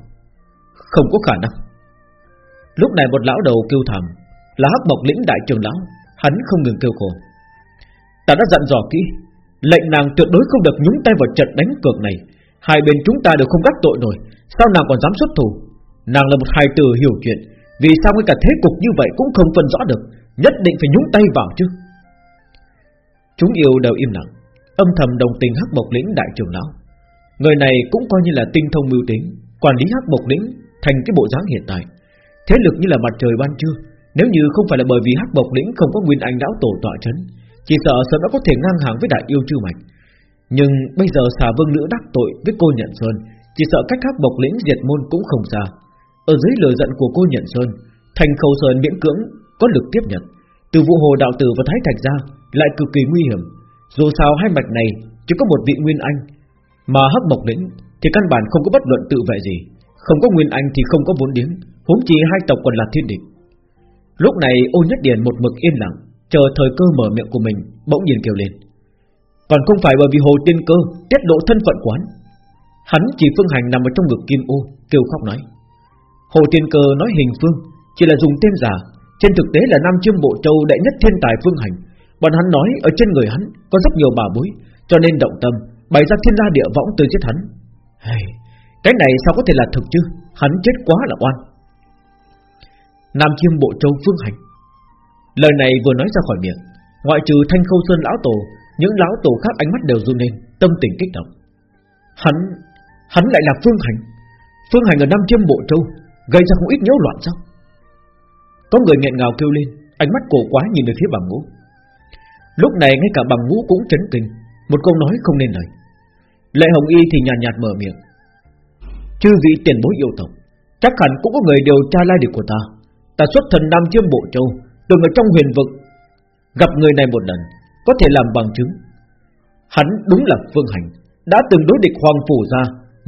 Không có khả năng. Lúc này một lão đầu kêu thảm, là hắc bộc lĩnh đại trường lão, Hắn không ngừng kêu khổ. Ta đã dặn dò kỹ, Lệnh nàng tuyệt đối không được nhúng tay vào trận đánh cược này. Hai bên chúng ta đều không đắc tội nổi, Sao nàng còn dám xuất thủ? Nàng là một hài tử hiểu chuyện, Vì sao ngay cả thế cục như vậy cũng không phân rõ được, Nhất định phải nhúng tay vào chứ? Chúng yêu đều im lặng. Âm thầm đồng tình hắc bộc lĩnh đại trưởng lão. Người này cũng coi như là tinh thông mưu tính, Quản lý hắc bộc lĩnh Thành cái bộ dáng hiện tại. Thế lực như là mặt trời ban trưa, Nếu như không phải là bởi vì hắc bộc lĩnh không có nguyên anh lão tổ tọa chấn, Chỉ sợ sớm đã có thể ngang hàng với đại yêu chư mạch. Nhưng bây giờ xà vương nữ đắc tội với cô Nhận Sơn, Chỉ sợ cách hắc bộc lĩnh diệt môn cũng không xa. Ở dưới lời giận của cô Nhận Sơn, Thành khâu sơn miễn cưỡng có lực tiếp nhận. Từ vụ hồ đạo tử và thái thạch ra Lại cực kỳ nguy hiểm. Dù sao hai mạch này chỉ có một vị nguyên anh Mà hấp mộc lĩnh Thì căn bản không có bất luận tự vệ gì Không có nguyên anh thì không có vốn điếng huống chi hai tộc còn là thiên địch. Lúc này ô nhất điền một mực yên lặng, chờ thời cơ mở miệng của mình, bỗng nhiên kêu lên. Còn không phải bởi vì hồ tiên cơ tiết lộ thân phận quán. Hắn chỉ phương hành nằm ở trong ngực kim ô, kêu khóc nói. Hồ tiên cơ nói hình phương, chỉ là dùng tên giả, trên thực tế là nam chiêm bộ châu đệ nhất thiên tài phương hành. Bọn hắn nói ở trên người hắn có rất nhiều bà bối, cho nên động tâm, bày ra thiên la địa võng từ giết hắn. Hey, cái này sao có thể là thực chứ? Hắn chết quá là oan. Nam Chiêm Bộ Châu Phương Hành Lời này vừa nói ra khỏi miệng Ngoại trừ Thanh Khâu Sơn Lão Tổ Những Lão Tổ khác ánh mắt đều run lên Tâm tình kích động Hắn, hắn lại là Phương Hành Phương Hành ở Nam Chiêm Bộ Châu Gây ra không ít nhiễu loạn sao Có người nghẹn ngào kêu lên Ánh mắt cổ quá nhìn về phía bằng ngũ Lúc này ngay cả bằng ngũ cũng chấn kinh Một câu nói không nên lời. Lệ Hồng Y thì nhàn nhạt, nhạt mở miệng. Chư vị tiền bối yêu tộc Chắc hẳn cũng có người điều tra lai lịch của ta. Ta xuất thần Nam Chiêm Bộ Châu Từng ở trong huyền vực. Gặp người này một lần Có thể làm bằng chứng. Hắn đúng là Phương Hành Đã từng đối địch Hoàng Phủ ra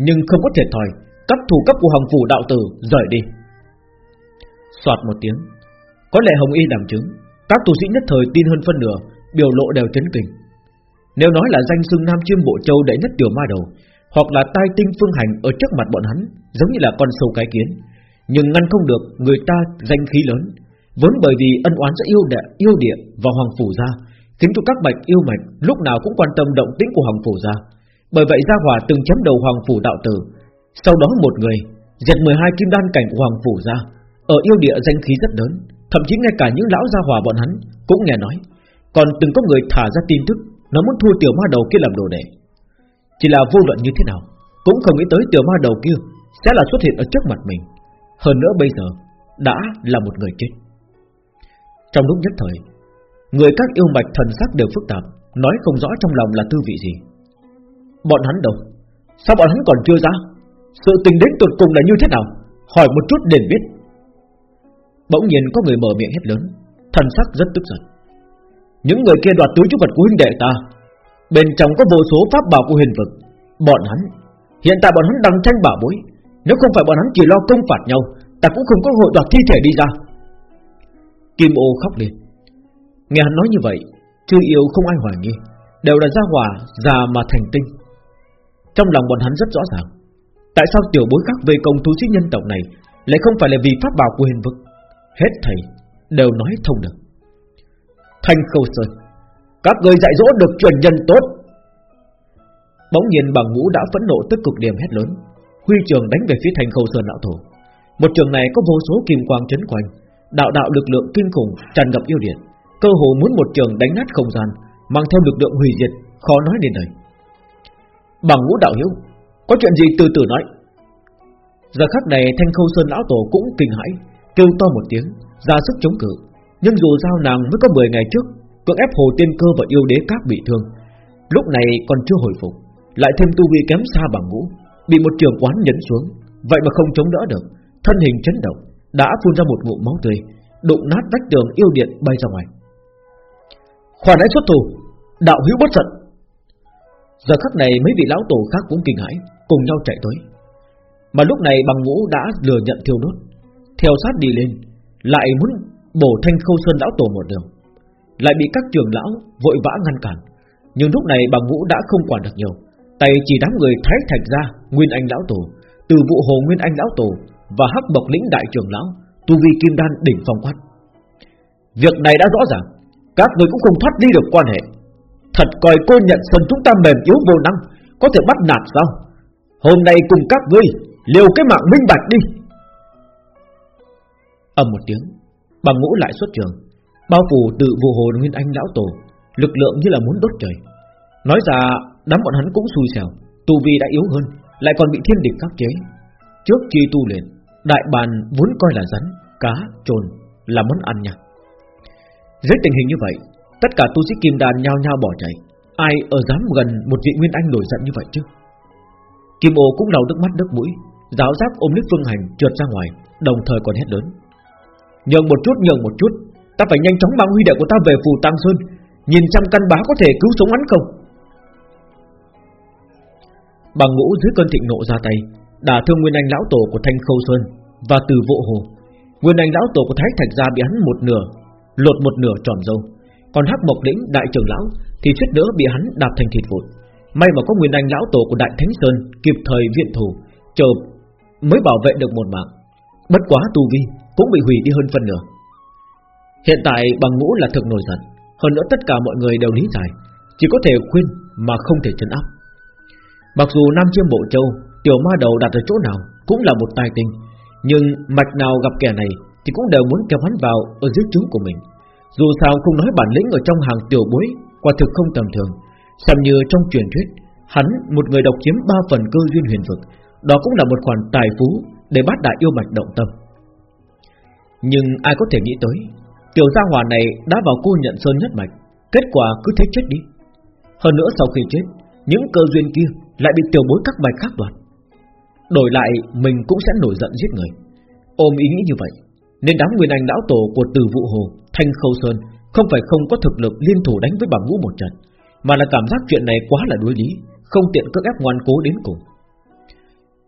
Nhưng không có thể thòi Các thủ cấp của Hoàng Phủ đạo tử rời đi. Xoạt một tiếng Có lẽ Hồng Y đảm chứng Các tu sĩ nhất thời tin hơn phân nửa Biểu lộ đều chấn kinh. Nếu nói là danh xưng Nam Chiêm Bộ Châu đệ nhất tiểu ma đầu Hoặc là tai tinh phương hành Ở trước mặt bọn hắn Giống như là con sâu cái kiến nhưng ngăn không được người ta danh khí lớn Vốn bởi vì ân oán giữa yêu địa, yêu địa và hoàng phủ gia Khiến cho các bạch yêu mạch lúc nào cũng quan tâm động tĩnh của hoàng phủ gia. Bởi vậy gia hòa từng chém đầu hoàng phủ đạo tử Sau đó một người Diệt 12 kim đan cảnh của hoàng phủ gia Ở yêu địa danh khí rất lớn Thậm chí ngay cả những lão gia hòa bọn hắn Cũng nghe nói. Còn từng có người thả ra tin tức Nó muốn thua tiểu ma đầu kia làm đồ đệ. Chỉ là vô luận như thế nào, Cũng không nghĩ tới tiểu ma đầu kia Sẽ là xuất hiện ở trước mặt mình. Hơn nữa bây giờ Đã là một người chết. Trong lúc nhất thời, Người các yêu mạch thần sắc đều phức tạp, Nói không rõ trong lòng là tư vị gì. Bọn hắn đâu? Sao bọn hắn còn chưa ra? Sự tình đến tuột cùng là như thế nào? Hỏi một chút để biết. Bỗng nhiên có người mở miệng hết lớn, Thần sắc rất tức giận. Những người kia đoạt túi trúc vật của huynh đệ ta. Bên trong có vô số pháp bảo của huyền vực. Bọn hắn, Hiện tại bọn hắn đang tranh bảo bối. Nếu không phải bọn hắn chỉ lo công phạt nhau, Ta cũng không có hội đoạt thi thể đi ra. Kim ô khóc lên. Nghe hắn nói như vậy, Chư yêu không ai hoài nghi, Đều là gia hòa già mà thành tinh. Trong lòng bọn hắn rất rõ ràng, Tại sao tiểu bối khác về công thú sĩ nhân tộc này Lại không phải là vì pháp bảo của huyền vực? Hết thầy Đều nói thông được. Thanh khâu sơn. Các người dạy dỗ được truyền nhân tốt. Bỗng nhiên bằng ngũ đã phẫn nộ tức cực điểm hét lớn. Huy trường đánh về phía thành khâu sơn lão tổ Một trường này có vô số kim quang chấn quanh, Đạo đạo lực lượng kinh khủng tràn ngập yêu điện. Cơ hồ muốn một trường đánh nát không gian, Mang theo lực lượng hủy diệt, Khó nói đến đời Bằng ngũ đạo hiếu, Có chuyện gì từ từ nói. Giờ khắc này thanh khâu sơn lão tổ cũng kinh hãi, Kêu to một tiếng, Ra sức chống cự. Nhưng dù sao nàng mới có 10 ngày trước, Cưỡng ép hồ tiên cơ và yêu đế các bị thương. Lúc này còn chưa hồi phục, Lại thêm tu vi kém xa bằng ngũ, Bị một trường quán nhấn xuống. Vậy mà không chống đỡ được, Thân hình chấn động, Đã phun ra một ngụm máu tươi, Đụng nát vách tường yêu điện bay ra ngoài. Khoản ấy xuất thủ Đạo hữu bất giận Giờ khắc này mấy vị lão tổ khác cũng kinh hãi, Cùng nhau chạy tới. Mà lúc này bằng ngũ đã lừa nhận thiêu đốt. Theo sát đi lên, Lại muốn bổ thanh khâu sơn lão tổ một đường. Lại bị các trường lão vội vã ngăn cản. Nhưng lúc này bằng ngũ đã không quản được nhiều. Tay chỉ đám người thái thạch ra, Nguyên Anh Lão Tổ, Từ vụ hồ Nguyên Anh Lão Tổ Và hắc bộc lĩnh đại trưởng lão, Tu vi kim đan đỉnh phong quát. Việc này đã rõ ràng. Các người cũng không thoát đi được quan hệ. Thật coi cô nhận sân chúng ta mềm yếu vô năng, Có thể bắt nạt sao? Hôm nay cùng các ngươi Liều cái mạng minh bạch đi. Ầm một tiếng. Bằng ngũ lại xuất trường Bao phủ từ vụ hồ Nguyên Anh Lão Tổ Lực lượng như là muốn đốt trời. Nói ra đám bọn hắn cũng xui xẻo Tu vi đã yếu hơn Lại còn bị thiên địch khắc chế. Trước khi tu luyện Đại bàn vốn coi là rắn, cá, trồn Là món ăn nha Dưới tình hình như vậy Tất cả tu sĩ kim đàn nhao nhao bỏ chạy. Ai ở dám gần một vị nguyên anh nổi giận như vậy chứ? Kim ô cũng lau nước mắt nước mũi Giáo giác ôm lấy phương hành trượt ra ngoài Đồng thời còn hét lớn. Nhường một chút, nhường một chút. Ta phải nhanh chóng mang huy đệ của ta về phù Tăng Sơn, Nhìn trăm căn bá có thể cứu sống hắn không. Bằng ngũ dưới cơn thịnh nộ ra tay, Đả thương Nguyên Anh lão tổ của Thanh Khâu Sơn Và từ vỗ hồ. Nguyên Anh lão tổ của Thái Thạch gia bị hắn một nửa, Lột một nửa tròn dâu. Còn Hắc Mộc Lĩnh, đại trưởng lão, Thì suýt nữa bị hắn đạp thành thịt vụn. May mà có Nguyên Anh lão tổ của Đại Thánh Sơn Kịp thời viện thủ, Chờ mới bảo vệ được một mạng. Bất quá tu vi cũng bị hủy đi hơn phân nửa. Hiện tại bằng ngũ là thực nổi giận Hơn nữa tất cả mọi người đều lý giải, Chỉ có thể khuyên mà không thể chấn áp. Mặc dù Nam Chiêm Bộ Châu, Tiểu ma đầu đặt ở chỗ nào Cũng là một tài tình, Nhưng mạch nào gặp kẻ này Thì cũng đều muốn kéo hắn vào ở dưới trướng của mình. Dù sao không nói bản lĩnh ở trong hàng tiểu bối Quả thực không tầm thường. Xem như trong truyền thuyết, Hắn một người độc chiếm ba phần cơ duyên huyền vực, Đó cũng là một khoản tài phú Để bắt đại yêu mạch động tâm. Nhưng ai có thể nghĩ tới Tiểu gia hòa này đã vào cô nhận sơn nhất mạch Kết quả cứ thế chết đi. Hơn nữa sau khi chết Những cơ duyên kia lại bị tiểu bối các bài khác đoạt. Đổi lại mình cũng sẽ nổi giận giết người. Ôm ý nghĩ như vậy Nên đám nguyên anh lão tổ của từ vụ hồ Thanh Khâu Sơn Không phải không có thực lực liên thủ đánh với bằng ngũ một trận Mà là cảm giác chuyện này quá là đối lý Không tiện cưỡng ép ngoan cố đến cùng.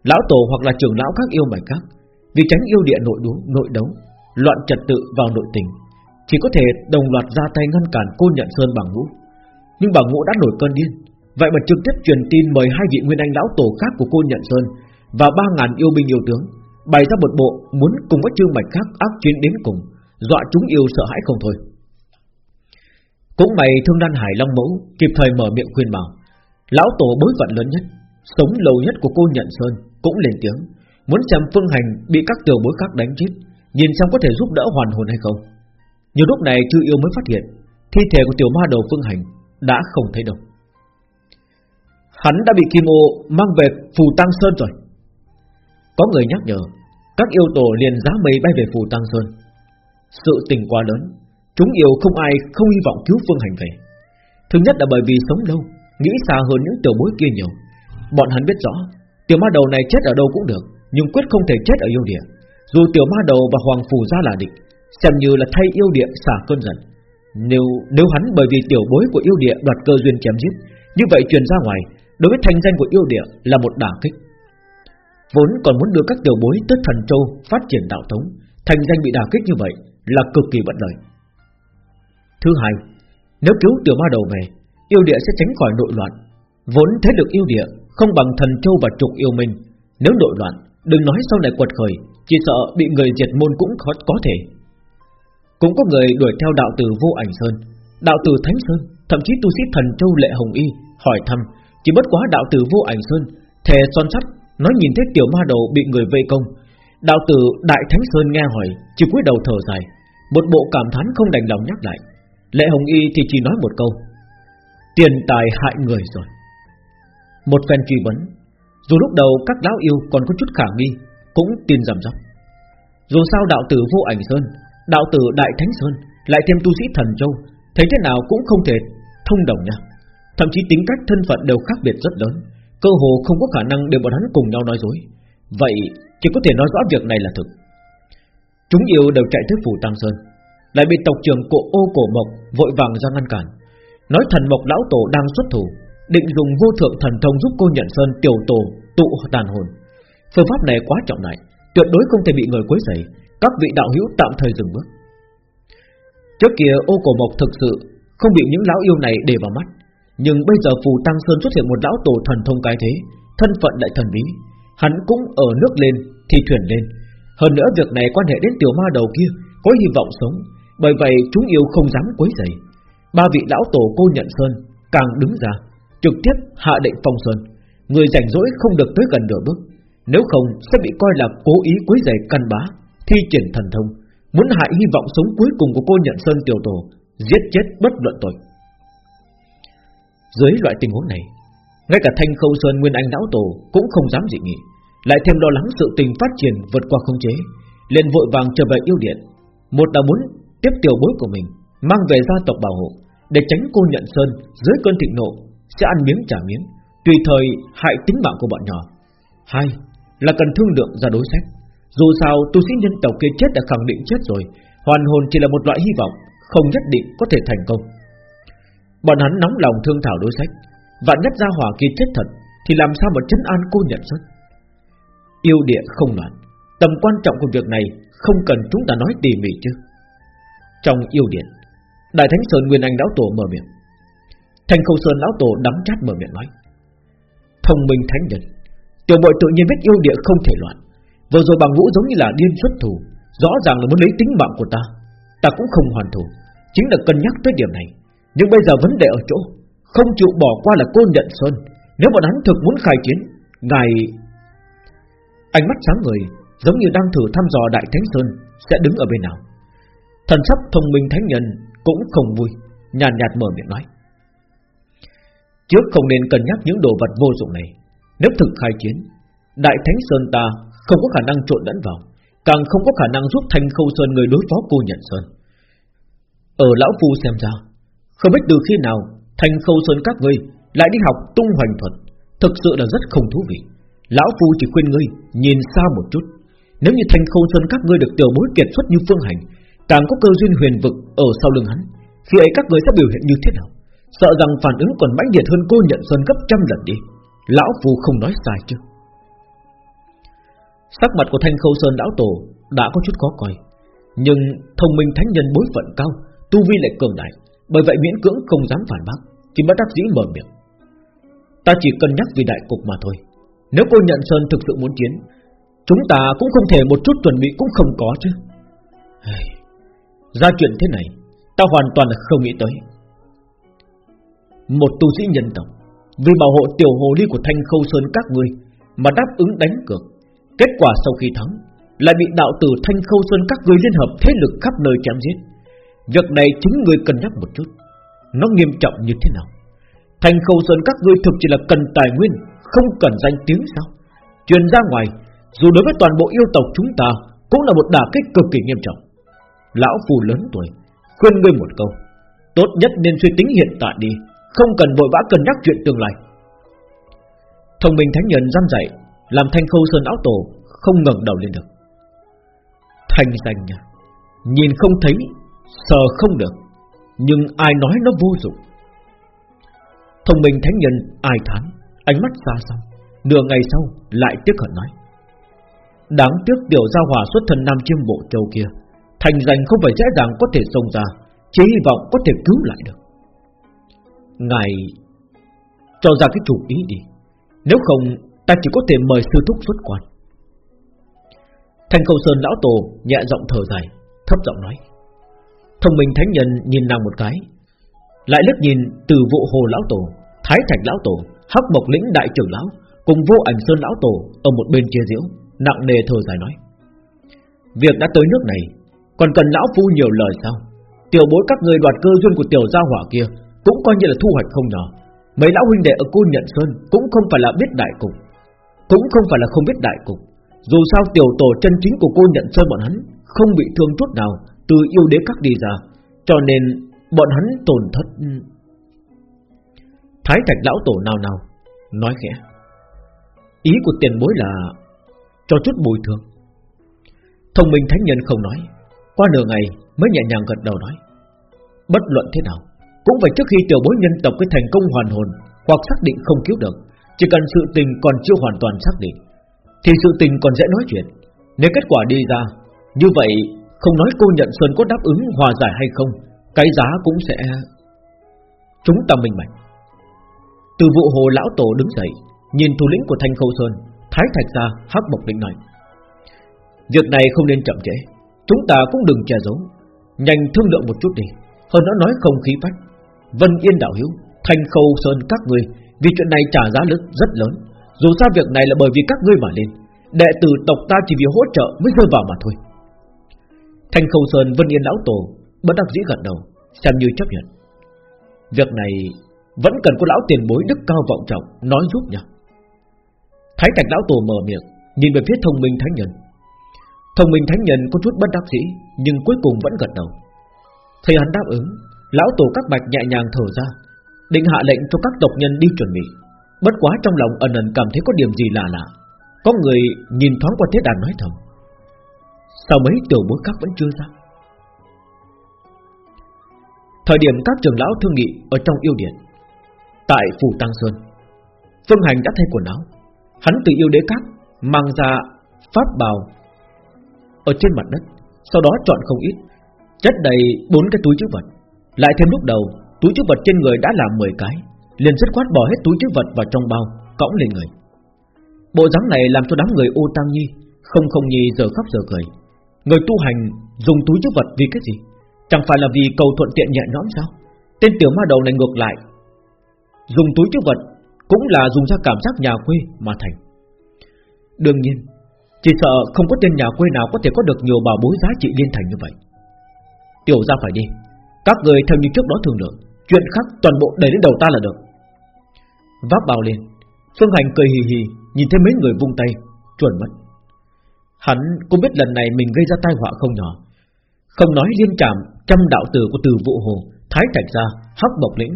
Lão tổ hoặc là trưởng lão các yêu mạch khác Vì tránh yêu địa nội đấu, nội đấu Loạn trật tự vào nội tình. Chỉ có thể đồng loạt ra tay ngăn cản cô nhận Sơn bằng ngũ. Nhưng bằng ngũ đã nổi cơn điên. Vậy mà trực tiếp truyền tin mời hai vị nguyên anh lão tổ khác của cô nhận Sơn Và ba ngàn yêu binh yêu tướng, Bày ra một bộ muốn cùng các chương mạch khác ác chiến đến cùng, Dọa chúng yêu sợ hãi không thôi. Cũng mày thương đan hải long mẫu Kịp thời mở miệng khuyên bảo, Lão tổ bối phận lớn nhất, Sống lâu nhất của cô nhận Sơn Cũng lên tiếng, Muốn xem phương hành bị các tiểu bối khác đánh chết Nhìn xem có thể giúp đỡ hoàn hồn hay không. Nhiều lúc này chư yêu mới phát hiện, Thi thể của tiểu ma đầu phương hành Đã không thấy đâu. Hắn đã bị Kim Ô mang về Phù Tăng Sơn rồi. Có người nhắc nhở, Các yêu tổ liền giá mây bay về Phù Tăng Sơn. Sự tình quá lớn, Chúng yêu không ai không hy vọng cứu Phương Hành về. Thứ nhất là bởi vì sống lâu, Nghĩ xa hơn những tiểu bối kia nhiều. Bọn hắn biết rõ, Tiểu ma đầu này chết ở đâu cũng được, Nhưng quyết không thể chết ở yêu địa. Dù tiểu ma đầu và hoàng phù ra là địch, Xem như là thay yêu địa xả cơn giận. Nếu nếu hắn bởi vì tiểu bối của yêu địa đoạt cơ duyên chém giết, Như vậy truyền ra ngoài, Đối với thành danh của yêu địa là một đả kích. Vốn còn muốn đưa các tiểu bối tới thần châu Phát triển đạo thống, Thành danh bị đả kích như vậy Là cực kỳ bất lợi. Thứ hai, Nếu cứu tiểu ma đầu về, Yêu địa sẽ tránh khỏi nội loạn. Vốn thế được yêu địa Không bằng thần châu và trục yêu minh. Nếu nội loạn, Đừng nói sau này quật khởi chỉ sợ bị người diệt môn cũng khó, có thể. Cũng có người đuổi theo đạo tử vô ảnh sơn. Đạo tử Thánh Sơn, Thậm chí tu sĩ thần châu lệ hồng y, Hỏi thăm, chỉ bất quá đạo tử vô ảnh sơn, Thề son sắt, Nói nhìn thấy tiểu ma đầu bị người vây công. Đạo tử Đại Thánh Sơn nghe hỏi, Chỉ cúi đầu thở dài, Một bộ cảm thán không đành lòng nhắc lại. Lệ Hồng Y thì chỉ nói một câu, Tiền tài hại người rồi. Một phen truy vấn, Dù lúc đầu các lão yêu còn có chút khả nghi cũng tin rầm rắp Dù sao đạo tử vô ảnh Sơn Đạo tử Đại Thánh Sơn Lại thêm tu sĩ thần châu Thấy thế nào cũng không thể thông đồng nhau, Thậm chí tính cách thân phận đều khác biệt rất lớn Cơ hồ không có khả năng để bọn hắn cùng nhau nói dối. Vậy chỉ có thể nói rõ việc này là thực. Chúng yêu đều chạy tới phủ Tăng Sơn Lại bị tộc trưởng cổ ô cổ mộc Vội vàng ra ngăn cản. Nói thần mộc lão tổ đang xuất thủ Định dùng vô thượng thần thông giúp cô nhận Sơn tiểu tổ tụ tàn hồn. Phương pháp này quá trọng đại, Tuyệt đối không thể bị người quấy rầy. Các vị đạo hữu tạm thời dừng bước. Trước kia, ô cổ mộc thực sự Không bị những lão yêu này để vào mắt. Nhưng bây giờ phù Tăng Sơn xuất hiện một lão tổ thần thông cái thế, Thân phận đại thần bí. Hắn cũng ở nước lên thì thuyền lên. Hơn nữa, việc này quan hệ đến tiểu ma đầu kia, Có hy vọng sống. Bởi vậy, chúng yêu không dám quấy rầy. Ba vị lão tổ cô nhận Sơn, Càng đứng ra, Trực tiếp hạ định phong Sơn. Người rảnh rỗi không được tới gần nửa bước. Nếu không sẽ bị coi là cố ý quấy rầy căn bá Thi triển thần thông, Muốn hại hy vọng sống cuối cùng của cô nhận Sơn tiểu tổ, Giết chết bất luận tội. Dưới loại tình huống này, Ngay cả thanh khâu sơn nguyên anh lão tổ Cũng không dám dị nghị, Lại thêm lo lắng sự tình phát triển vượt qua không chế, liền vội vàng trở về yêu điện. Một là muốn tiếp tiểu bối của mình, Mang về gia tộc bảo hộ, Để tránh cô nhận sơn dưới cơn thịnh nộ, Sẽ ăn miếng trả miếng, Tùy thời hại tính mạng của bọn nhỏ. Hai là cần thương lượng ra đối sách. Dù sao, tu sĩ nhân tộc kia chết đã khẳng định chết rồi, Hoàn hồn chỉ là một loại hy vọng, Không nhất định có thể thành công. Bọn hắn nóng lòng thương thảo đối sách. Vạn nhất ra hỏa kia chết thật, Thì làm sao mà chấn an cô nhận xuất Yêu địa không loạn. Tầm quan trọng của việc này Không cần chúng ta nói tỉ mỉ chứ. Trong yêu điện, Đại Thánh Sơn Nguyên Anh Lão Tổ mở miệng. Thành Khâu Sơn Lão Tổ đắng chát mở miệng nói. Thông minh thánh nhân Tiểu bội tự nhiên biết yêu địa không thể loạn. Vừa rồi bằng vũ giống như là điên xuất thủ Rõ ràng là muốn lấy tính mạng của ta. Ta cũng không hoàn thủ Chính là cân nhắc tới điểm này. Nhưng bây giờ vấn đề ở chỗ, Không chịu bỏ qua là cô nhận xuân. Nếu bọn hắn thực muốn khai chiến, Ngài Ánh mắt sáng người, Giống như đang thử thăm dò Đại Thánh Sơn, Sẽ đứng ở bên nào. Thần sắc thông minh thánh nhân cũng không vui, Nhàn nhạt mở miệng nói. Trước không nên cân nhắc những đồ vật vô dụng này nếu thực khai chiến, Đại Thánh Sơn ta không có khả năng trộn lẫn vào, Càng không có khả năng giúp Thanh Khâu Sơn người đối phó cô Nhận Sơn. Ở Lão Phu xem ra, Không biết từ khi nào Thanh Khâu Sơn các ngươi Lại đi học tung hoành thuật, Thực sự là rất không thú vị. Lão Phu chỉ khuyên ngươi nhìn xa một chút. Nếu như Thanh Khâu Sơn các ngươi được tiểu bối kiệt xuất như Phương Hành, Càng có cơ duyên huyền vực ở sau lưng hắn, Khi ấy các ngươi sẽ biểu hiện như thế nào? Sợ rằng phản ứng còn mãnh liệt hơn cô nhận Sơn gấp trăm lần đi. Lão Phu không nói sai chứ Sắc mặt của Thanh Khâu Sơn lão tổ đã có chút khó coi, nhưng thông minh thánh nhân bối phận cao, tu vi lại cường đại, bởi vậy miễn cưỡng không dám phản bác, chỉ bất đắc dĩ mở miệng. Ta chỉ cân nhắc vì đại cục mà thôi. Nếu cô nhận Sơn thực sự muốn chiến, chúng ta cũng không thể một chút chuẩn bị cũng không có chứ. Ra chuyện thế này, ta hoàn toàn là không nghĩ tới. Một tu sĩ nhân tộc, vì bảo hộ tiểu hồ ly của Thanh Khâu Sơn các ngươi mà đáp ứng đánh cược, Kết quả sau khi thắng Lại bị đạo tử Thanh Khâu Sơn các ngươi liên hợp thế lực khắp nơi chém giết. Việc này chính ngươi cần nhắc một chút Nó nghiêm trọng như thế nào? Thanh Khâu Sơn các ngươi thực chỉ là cần tài nguyên Không cần danh tiếng sao? Truyền ra ngoài Dù đối với toàn bộ yêu tộc chúng ta Cũng là một đả kích cực kỳ nghiêm trọng. Lão phù lớn tuổi Khuyên ngươi một câu Tốt nhất nên suy tính hiện tại đi. Không cần vội vã cân nhắc chuyện tương lai. Thông minh thánh nhân giam dạy, làm thanh khâu sơn áo tổ, Không ngẩng đầu lên được. Thanh danh nha, Nhìn không thấy, Sờ không được, Nhưng ai nói nó vô dụng? Thông minh thánh nhân ai thán, Ánh mắt xa xăm, Nửa ngày sau lại tiếc hận nói. Đáng tiếc tiểu gia hòa xuất thân Nam Chiêm Bộ Châu kia, Thành danh không phải dễ dàng có thể xông ra, Chỉ hy vọng có thể cứu lại được. Ngài Cho ra cái chủ ý đi. Nếu không, Ta chỉ có thể mời sư thúc xuất quan. Thanh Khâu Sơn lão tổ nhẹ giọng thở dài, Thấp giọng nói. Thông minh thánh nhân nhìn nàng một cái, Lại lướt nhìn từ vụ hồ lão tổ, Thái thạch lão tổ, Hắc mộc lĩnh đại trưởng lão, Cùng vô ảnh sơn lão tổ Ở một bên chia diễu, Nặng nề thở dài nói. Việc đã tới nước này, Còn cần lão phu nhiều lời sao? Tiểu bối các người đoạt cơ duyên của tiểu gia hỏa kia cũng coi như là thu hoạch không nhỏ. Mấy lão huynh đệ ở cô nhận sơn Cũng không phải là biết đại cục, cũng không phải là không biết đại cục. Dù sao tiểu tổ chân chính của cô nhận sơn bọn hắn Không bị thương chút nào, Từ yêu đế các đi ra, Cho nên bọn hắn tổn thất. Thái thạch lão tổ nào nào Nói khẽ, Ý của tiền bối là Cho chút bồi thường. Thông minh thánh nhân không nói, Qua nửa ngày mới nhẹ nhàng gật đầu nói, Bất luận thế nào cũng phải trước khi tiểu bối nhân tộc cái thành công hoàn hồn, Hoặc xác định không cứu được, chỉ cần sự tình còn chưa hoàn toàn xác định, Thì sự tình còn dễ nói chuyện. Nếu kết quả đi ra, Như vậy không nói cô nhận Sơn có đáp ứng hòa giải hay không, Cái giá cũng sẽ Chúng ta minh bạch. Từ vụ hồ lão tổ đứng dậy, Nhìn thủ lĩnh của Thanh Khâu Sơn, Thái Thạch ra, hắc bộc định nói, Việc này không nên chậm trễ, Chúng ta cũng đừng che giấu, Nhanh thương lượng một chút đi. Hơn nữa nói không khí phách Vân Yên Đạo hữu, Thanh Khâu Sơn các người vì chuyện này trả giá lớn rất lớn. Dù sao việc này là bởi vì các ngươi mà lên Đệ tử tộc ta chỉ vì hỗ trợ mới rơi vào mà thôi. Thanh Khâu Sơn Vân Yên Lão Tổ Bất đắc dĩ gật đầu Xem như chấp nhận. Việc này Vẫn cần có lão tiền bối đức cao vọng trọng Nói giúp nhỉ. Thái Thạch lão tổ mở miệng Nhìn về phía thông minh thánh nhân. Thông minh thánh nhân có chút bất đắc dĩ Nhưng cuối cùng vẫn gật đầu. Thầy hắn đáp ứng Lão tổ các bạch nhẹ nhàng thở ra, Định hạ lệnh cho các tộc nhân đi chuẩn bị. Bất quá trong lòng ẩn ẩn cảm thấy có điểm gì lạ lạ. Có người nhìn thoáng qua thế đàn nói thầm, Sao mấy tiểu bối các vẫn chưa ra? Thời điểm các trưởng lão thương nghị Ở trong yêu điện, Tại phủ Tăng Sơn, Phương Hành đã thay quần áo. Hắn từ yêu đế các Mang ra pháp bào Ở trên mặt đất, Sau đó chọn không ít, Chất đầy bốn cái túi chữ vật. Lại thêm lúc đầu, Túi chứa vật trên người đã là 10 cái, liền dứt khoát bỏ hết túi chứa vật vào trong bao, Cõng lên người. Bộ dáng này làm cho đám người ô tăng nhi, Không không nhi giờ khóc giờ cười. Người tu hành dùng túi chứa vật vì cái gì? Chẳng phải là vì cầu thuận tiện nhẹ nhõm sao? Tên tiểu ma đầu này ngược lại. Dùng túi chứa vật Cũng là dùng ra cảm giác nhà quê mà thành. Đương nhiên, Chỉ sợ không có tên nhà quê nào Có thể có được nhiều bảo bối giá trị liên thành như vậy. Tiểu ra phải đi. Các người theo như trước đó thường lượng Chuyện khác toàn bộ đẩy đến đầu ta là được. Vác bao lên. Phương Hành cười hì hì Nhìn thấy mấy người vung tay Chuẩn mất. Hắn cũng biết lần này mình gây ra tai họa không nhỏ. Không nói liên cảm Trăm đạo tử của từ vụ hồ Thái Thạch Gia, Hắc Bộc Lĩnh.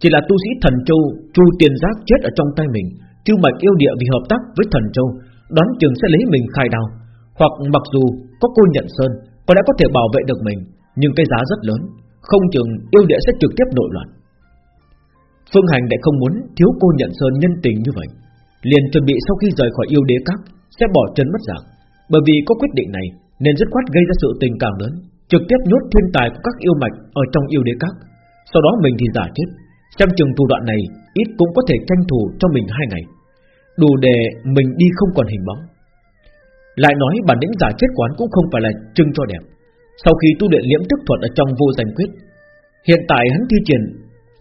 Chỉ là tu sĩ thần châu Chu tiền giác chết ở trong tay mình Chu mạch yêu địa vì hợp tác với thần châu Đoán chừng sẽ lấy mình khai đao. Hoặc mặc dù có cô nhận sơn Có lẽ có thể bảo vệ được mình Nhưng cái giá rất lớn. Không chừng yêu địa sẽ trực tiếp nội loạn. Phương Hành lại không muốn thiếu cô nhận sơn nhân tình như vậy. Liền chuẩn bị sau khi rời khỏi yêu đế các, Sẽ bỏ chân mất dạng. Bởi vì có quyết định này, Nên rất khoát gây ra sự tình cảm lớn, Trực tiếp nhốt thiên tài của các yêu mạch Ở trong yêu đế các. Sau đó mình thì giả chết. Xem chừng thủ đoạn này, Ít cũng có thể tranh thủ cho mình hai ngày. Đủ để mình đi không còn hình bóng. Lại nói bản lĩnh giả chết quán Cũng không phải là trưng cho đẹp. Sau khi tu luyện liễm thức thuật ở trong vô danh quyết Hiện tại hắn thi triển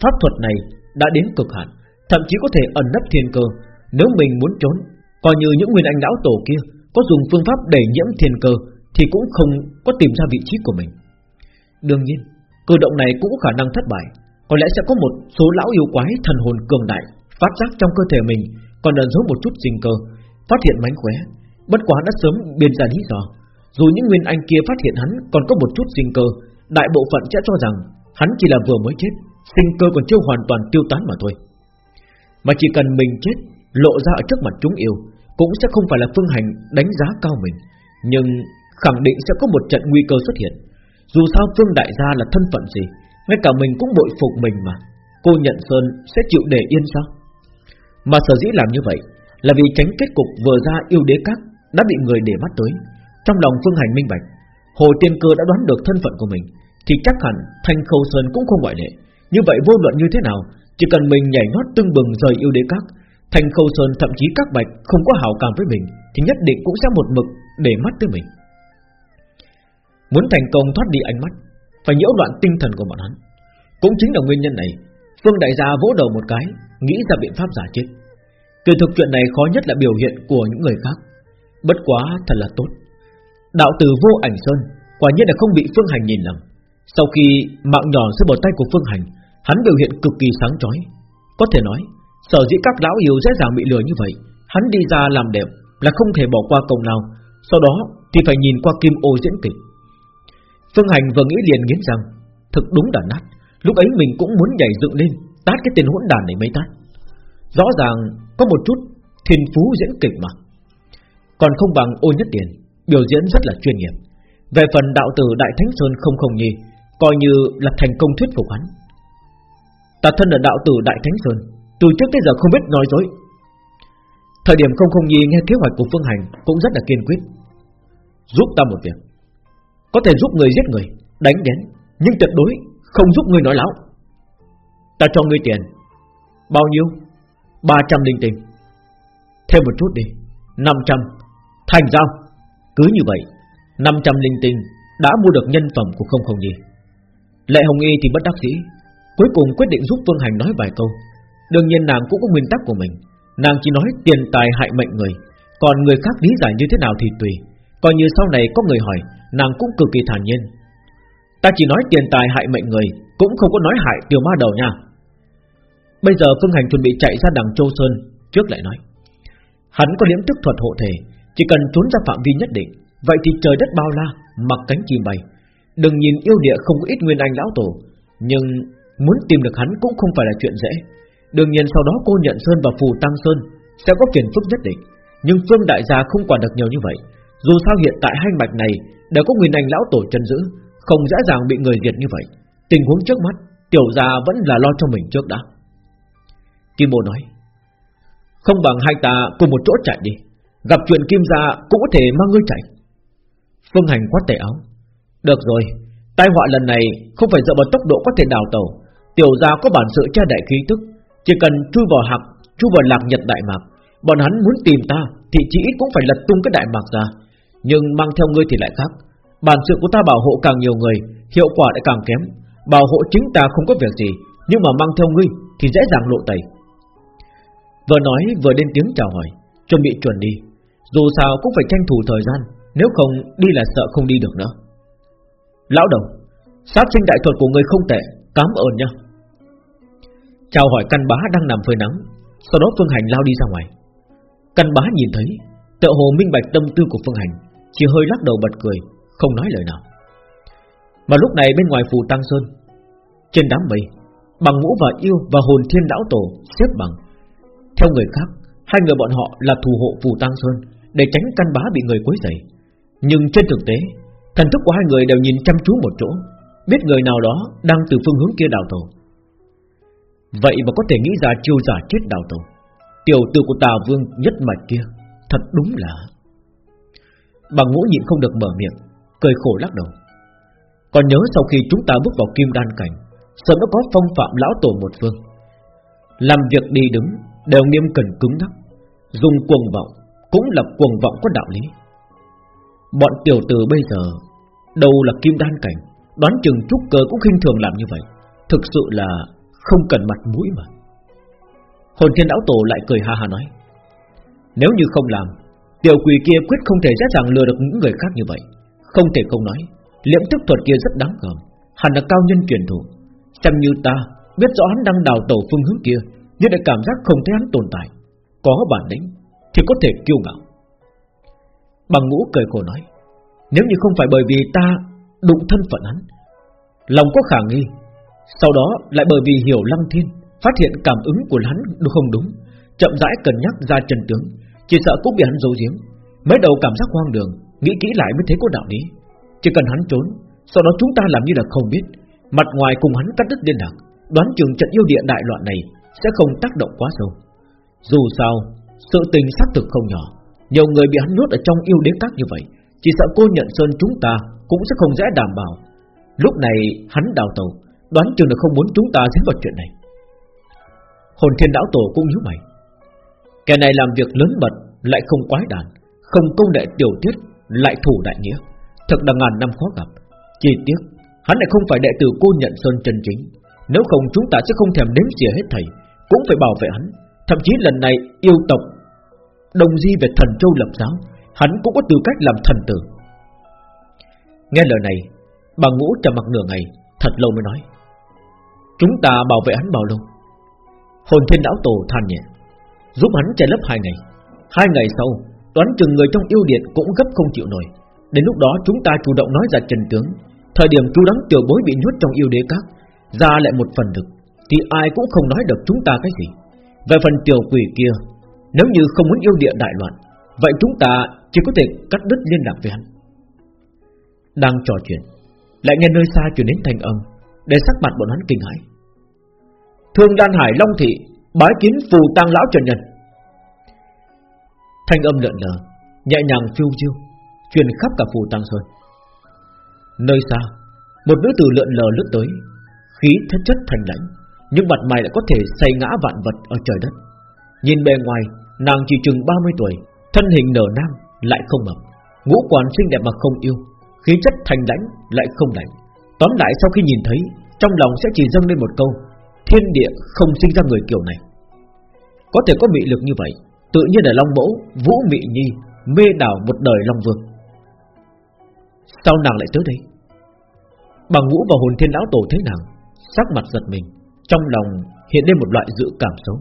Pháp thuật này đã đến cực hạn, thậm chí có thể ẩn nấp thiên cơ. Nếu mình muốn trốn, coi như những nguyên anh lão tổ kia có dùng phương pháp đẩy nhiễm thiên cơ, thì cũng không có tìm ra vị trí của mình. Đương nhiên, cử động này cũng có khả năng thất bại. Có lẽ sẽ có một số lão yêu quái thần hồn cường đại phát giác trong cơ thể mình còn ẩn giấu một chút sinh cơ, phát hiện mánh khóe. Bất quá đã sớm biên ra lý do. Dù những nguyên anh kia phát hiện hắn còn có một chút sinh cơ, đại bộ phận sẽ cho rằng hắn chỉ là vừa mới chết, sinh cơ còn chưa hoàn toàn tiêu tán mà thôi. Mà chỉ cần mình chết lộ ra ở trước mặt chúng yêu, cũng sẽ không phải là phương hành đánh giá cao mình, nhưng khẳng định sẽ có một trận nguy cơ xuất hiện. Dù sao phương đại gia là thân phận gì, ngay cả mình cũng bội phục mình mà. Cô nhận sơn sẽ chịu để yên sao? Mà sở dĩ làm như vậy là vì tránh kết cục vừa ra yêu đế các đã bị người để mắt tới. Trong lòng phương hành minh bạch, hồ tiên cơ đã đoán được thân phận của mình, thì chắc hẳn thanh khâu sơn cũng không ngoại lệ. Như vậy vô luận như thế nào Chỉ cần mình nhảy nhót tưng bừng rời yêu đế các thanh khâu sơn thậm chí các bạch Không có hảo cảm với mình Thì nhất định cũng sẽ một mực để mắt tới mình. Muốn thành công thoát đi ánh mắt Phải nhiễu loạn tinh thần của bọn hắn. Cũng chính là nguyên nhân này Phương đại gia vỗ đầu một cái Nghĩ ra biện pháp giả chết. Kỳ thực chuyện này khó nhất là biểu hiện của những người khác. Bất quá thật là tốt. Đạo tử vô ảnh sơn, Quả nhiên là không bị Phương Hành nhìn lầm. Sau khi mạng nhỏ rơi vào tay của Phương Hành, Hắn biểu hiện cực kỳ sáng chói. Có thể nói, Sở dĩ các lão yêu dễ dàng bị lừa như vậy, Hắn đi ra làm đẹp là không thể bỏ qua công nào Sau đó thì phải nhìn qua kim ô diễn kịch. Phương Hành vừa nghĩ liền nghiến rằng Thực đúng đàn nát, Lúc ấy mình cũng muốn nhảy dựng lên, Tát cái tên hỗn đàn này mấy tát. Rõ ràng có một chút thiên phú diễn kịch mà. Còn không bằng ô nhất tiền Biểu diễn rất là chuyên nghiệp. Về phần đạo tử Đại Thánh Sơn không không nhi Coi như là thành công thuyết phục hắn. Ta thân là đạo tử Đại Thánh Sơn Từ trước tới giờ không biết nói dối. Thời điểm không không nhi nghe kế hoạch của Phương Hành Cũng rất là kiên quyết. Giúp ta một việc Có thể giúp người giết người, đánh đến Nhưng tuyệt đối không giúp người nói láo. Ta cho ngươi tiền Bao nhiêu? 300 linh tinh Thêm một chút đi 500 Thành giao. Cứ như vậy 500 linh tinh đã mua được nhân phẩm của không không nhi. Lệ Hồng Y thì bất đắc dĩ, Cuối cùng quyết định giúp Phương Hành nói vài câu. Đương nhiên nàng cũng có nguyên tắc của mình, Nàng chỉ nói tiền tài hại mệnh người, Còn người khác lý giải như thế nào thì tùy. Coi như sau này có người hỏi, Nàng cũng cực kỳ thản nhiên. Ta chỉ nói tiền tài hại mệnh người, Cũng không có nói hại tiểu ma đầu nha. Bây giờ Phương Hành chuẩn bị chạy ra đằng Châu Sơn, Trước lại nói. Hắn có liễm tức thuật hộ thể chỉ cần trốn ra phạm vi nhất định, Vậy thì trời đất bao la, Mặc cánh chim bay. Đừng nhìn yêu địa không có ít nguyên anh lão tổ, Nhưng muốn tìm được hắn cũng không phải là chuyện dễ. Đương nhiên sau đó cô nhận Sơn và Phù Tăng Sơn Sẽ có phiền phức nhất định, Nhưng Phương Đại Gia không quản được nhiều như vậy. Dù sao hiện tại hai mạch này Đều có nguyên anh lão tổ chân giữ, Không dễ dàng bị người diệt như vậy. Tình huống trước mắt, Tiểu gia vẫn là lo cho mình trước đã. Kim Bồ nói, Không bằng hai ta cùng một chỗ chạy đi. Gặp chuyện Kim gia cũng có thể mang ngươi chạy. Phương Hành quát tệ áo. Được rồi, Tai họa lần này không phải dựa vào tốc độ có thể đào tàu Tiểu gia có bản sự che đại khí tức. Chỉ cần chui vào hạc, Chui vào lạc nhật đại mạc, Bọn hắn muốn tìm ta Thì chỉ ít cũng phải lật tung cái đại mạc ra. Nhưng mang theo ngươi thì lại khác. Bản sự của ta bảo hộ càng nhiều người, Hiệu quả lại càng kém. Bảo hộ chính ta không có việc gì, Nhưng mà mang theo ngươi thì dễ dàng lộ tẩy. Vừa nói vừa lên tiếng chào hỏi, Chuẩn bị chuẩn đi. Dù sao cũng phải tranh thủ thời gian, Nếu không đi là sợ không đi được nữa. Lão đồng Sát sinh đại thuật của người không tệ Cám ơn nha Chào hỏi căn bá đang nằm phơi nắng, Sau đó Phương Hành lao đi ra ngoài. Căn bá nhìn thấy Tự hồ minh bạch tâm tư của Phương Hành, Chỉ hơi lắc đầu bật cười, Không nói lời nào. Mà lúc này bên ngoài phù Tăng Sơn, Trên đám mây, Bằng ngũ và yêu và hồn thiên lão tổ xếp bằng. Theo người khác, Hai người bọn họ là thù hộ phù Tăng Sơn để tránh căn bá bị người quấy rầy. Nhưng trên thực tế, Thần thức của hai người đều nhìn chăm chú một chỗ, Biết người nào đó đang từ phương hướng kia đào tổ Vậy mà có thể nghĩ ra chiêu giả chết đào tổ Tiểu tử của tà vương nhất mạch kia, Thật đúng là Bằng ngũ nhịn không được mở miệng, Cười khổ lắc đầu. Còn nhớ sau khi chúng ta bước vào kim đan cảnh Sớm đã có phong phạm lão tổ một phương. Làm việc đi đứng, Đều nghiêm cẩn cứng nhắc, Dùng cuồng vọng cũng là cuồng vọng có đạo lý. Bọn tiểu tử bây giờ, Đâu là kim đan cảnh, Đoán chừng trúc cơ cũng khinh thường làm như vậy, Thực sự là không cần mặt mũi mà. Hồn thiên lão tổ lại cười ha ha nói, Nếu như không làm, Tiểu quỷ kia quyết không thể dễ dàng lừa được những người khác như vậy. Không thể không nói Liễm thức thuật kia rất đáng gờm, Hẳn là cao nhân truyền thủ Xem như ta biết rõ hắn đang đào tẩu phương hướng kia, Nhưng lại cảm giác không thấy hắn tồn tại. Có bản lĩnh thì có thể kiêu ngạo. Bằng ngũ cười khổ nói, Nếu như không phải bởi vì ta đụng thân phận hắn, Lòng có khả nghi, Sau đó lại bởi vì hiểu lăng thiên Phát hiện cảm ứng của hắn không đúng, Chậm rãi cân nhắc ra chân tướng, Chỉ sợ cũng bị hắn giấu giếm, Mới đầu cảm giác hoang đường, Nghĩ kỹ lại mới thấy có đạo lý. Chỉ cần hắn trốn, Sau đó chúng ta làm như là không biết, Mặt ngoài cùng hắn cắt đứt liên lạc, Đoán chừng trận yêu địa đại loạn này Sẽ không tác động quá sâu. Dù sao sự tình xác thực không nhỏ. Nhiều người bị hắn nuốt ở trong yêu đế các như vậy, Chỉ sợ cô nhận sơn chúng ta Cũng sẽ không dễ đảm bảo. Lúc này, hắn đào tàu, Đoán chừng là không muốn chúng ta dính vào chuyện này. Hồn thiên đảo tổ cũng nhíu mày. Kẻ này làm việc lớn mật, Lại không quái đản, Không công đệ tiểu tiết, Lại thủ đại nghĩa. Thật là ngàn năm khó gặp. Chỉ tiếc, Hắn lại không phải đệ tử cô nhận sơn chân chính. Nếu không, chúng ta sẽ không thèm đếm xỉa hết thầy, Cũng phải bảo vệ hắn. Thậm chí lần này yêu tộc Đồng di về thần châu lập giáo, Hắn cũng có tư cách làm thần tử. Nghe lời này, Bà ngũ trầm mặc nửa ngày, Thật lâu mới nói, Chúng ta bảo vệ hắn bao lâu? Hồn thiên đảo tổ than nhẹ, Giúp hắn che lấp hai ngày. Hai ngày sau, Đoán chừng người trong yêu điện cũng gấp không chịu nổi. Đến lúc đó chúng ta chủ động nói ra trần tướng. Thời điểm chú đắng tiểu bối bị nhốt trong yêu đế các, Ra lại một phần được Thì ai cũng không nói được chúng ta cái gì. Về phần tiểu quỷ kia, nếu như không muốn yêu địa đại loạn, Vậy chúng ta chỉ có thể cắt đứt liên lạc với hắn. Đang trò chuyện, Lại nghe nơi xa truyền đến thanh âm Để sắc mặt bọn hắn kinh hãi. Thương Đan Hải, Long Thị, Bái kiến phù tăng lão trần nhân. Thanh âm lợn lờ, Nhẹ nhàng phiêu diêu Truyền khắp cả phù tăng sơn. Nơi xa, Một nữ tử lượn lờ lướt tới, Khí thất chất thành lãnh. Nhưng mặt mày lại có thể xây ngã vạn vật ở trời đất. Nhìn bề ngoài, Nàng chỉ chừng 30 tuổi, Thân hình nở nam lại không mập. Ngũ quan xinh đẹp mà không yêu, Khí chất thành lãnh lại không lạnh Tóm lại sau khi nhìn thấy, Trong lòng sẽ chỉ dâng lên một câu, Thiên địa không sinh ra người kiểu này. Có thể có mị lực như vậy, Tự nhiên là Long Mẫu, Vũ Mị Nhi, Mê đảo một đời Long Vương. Sao nàng lại tới đây? Bằng ngũ và hồn thiên lão tổ thấy nàng, Sắc mặt giật mình. Trong lòng hiện lên một loại dự cảm xấu.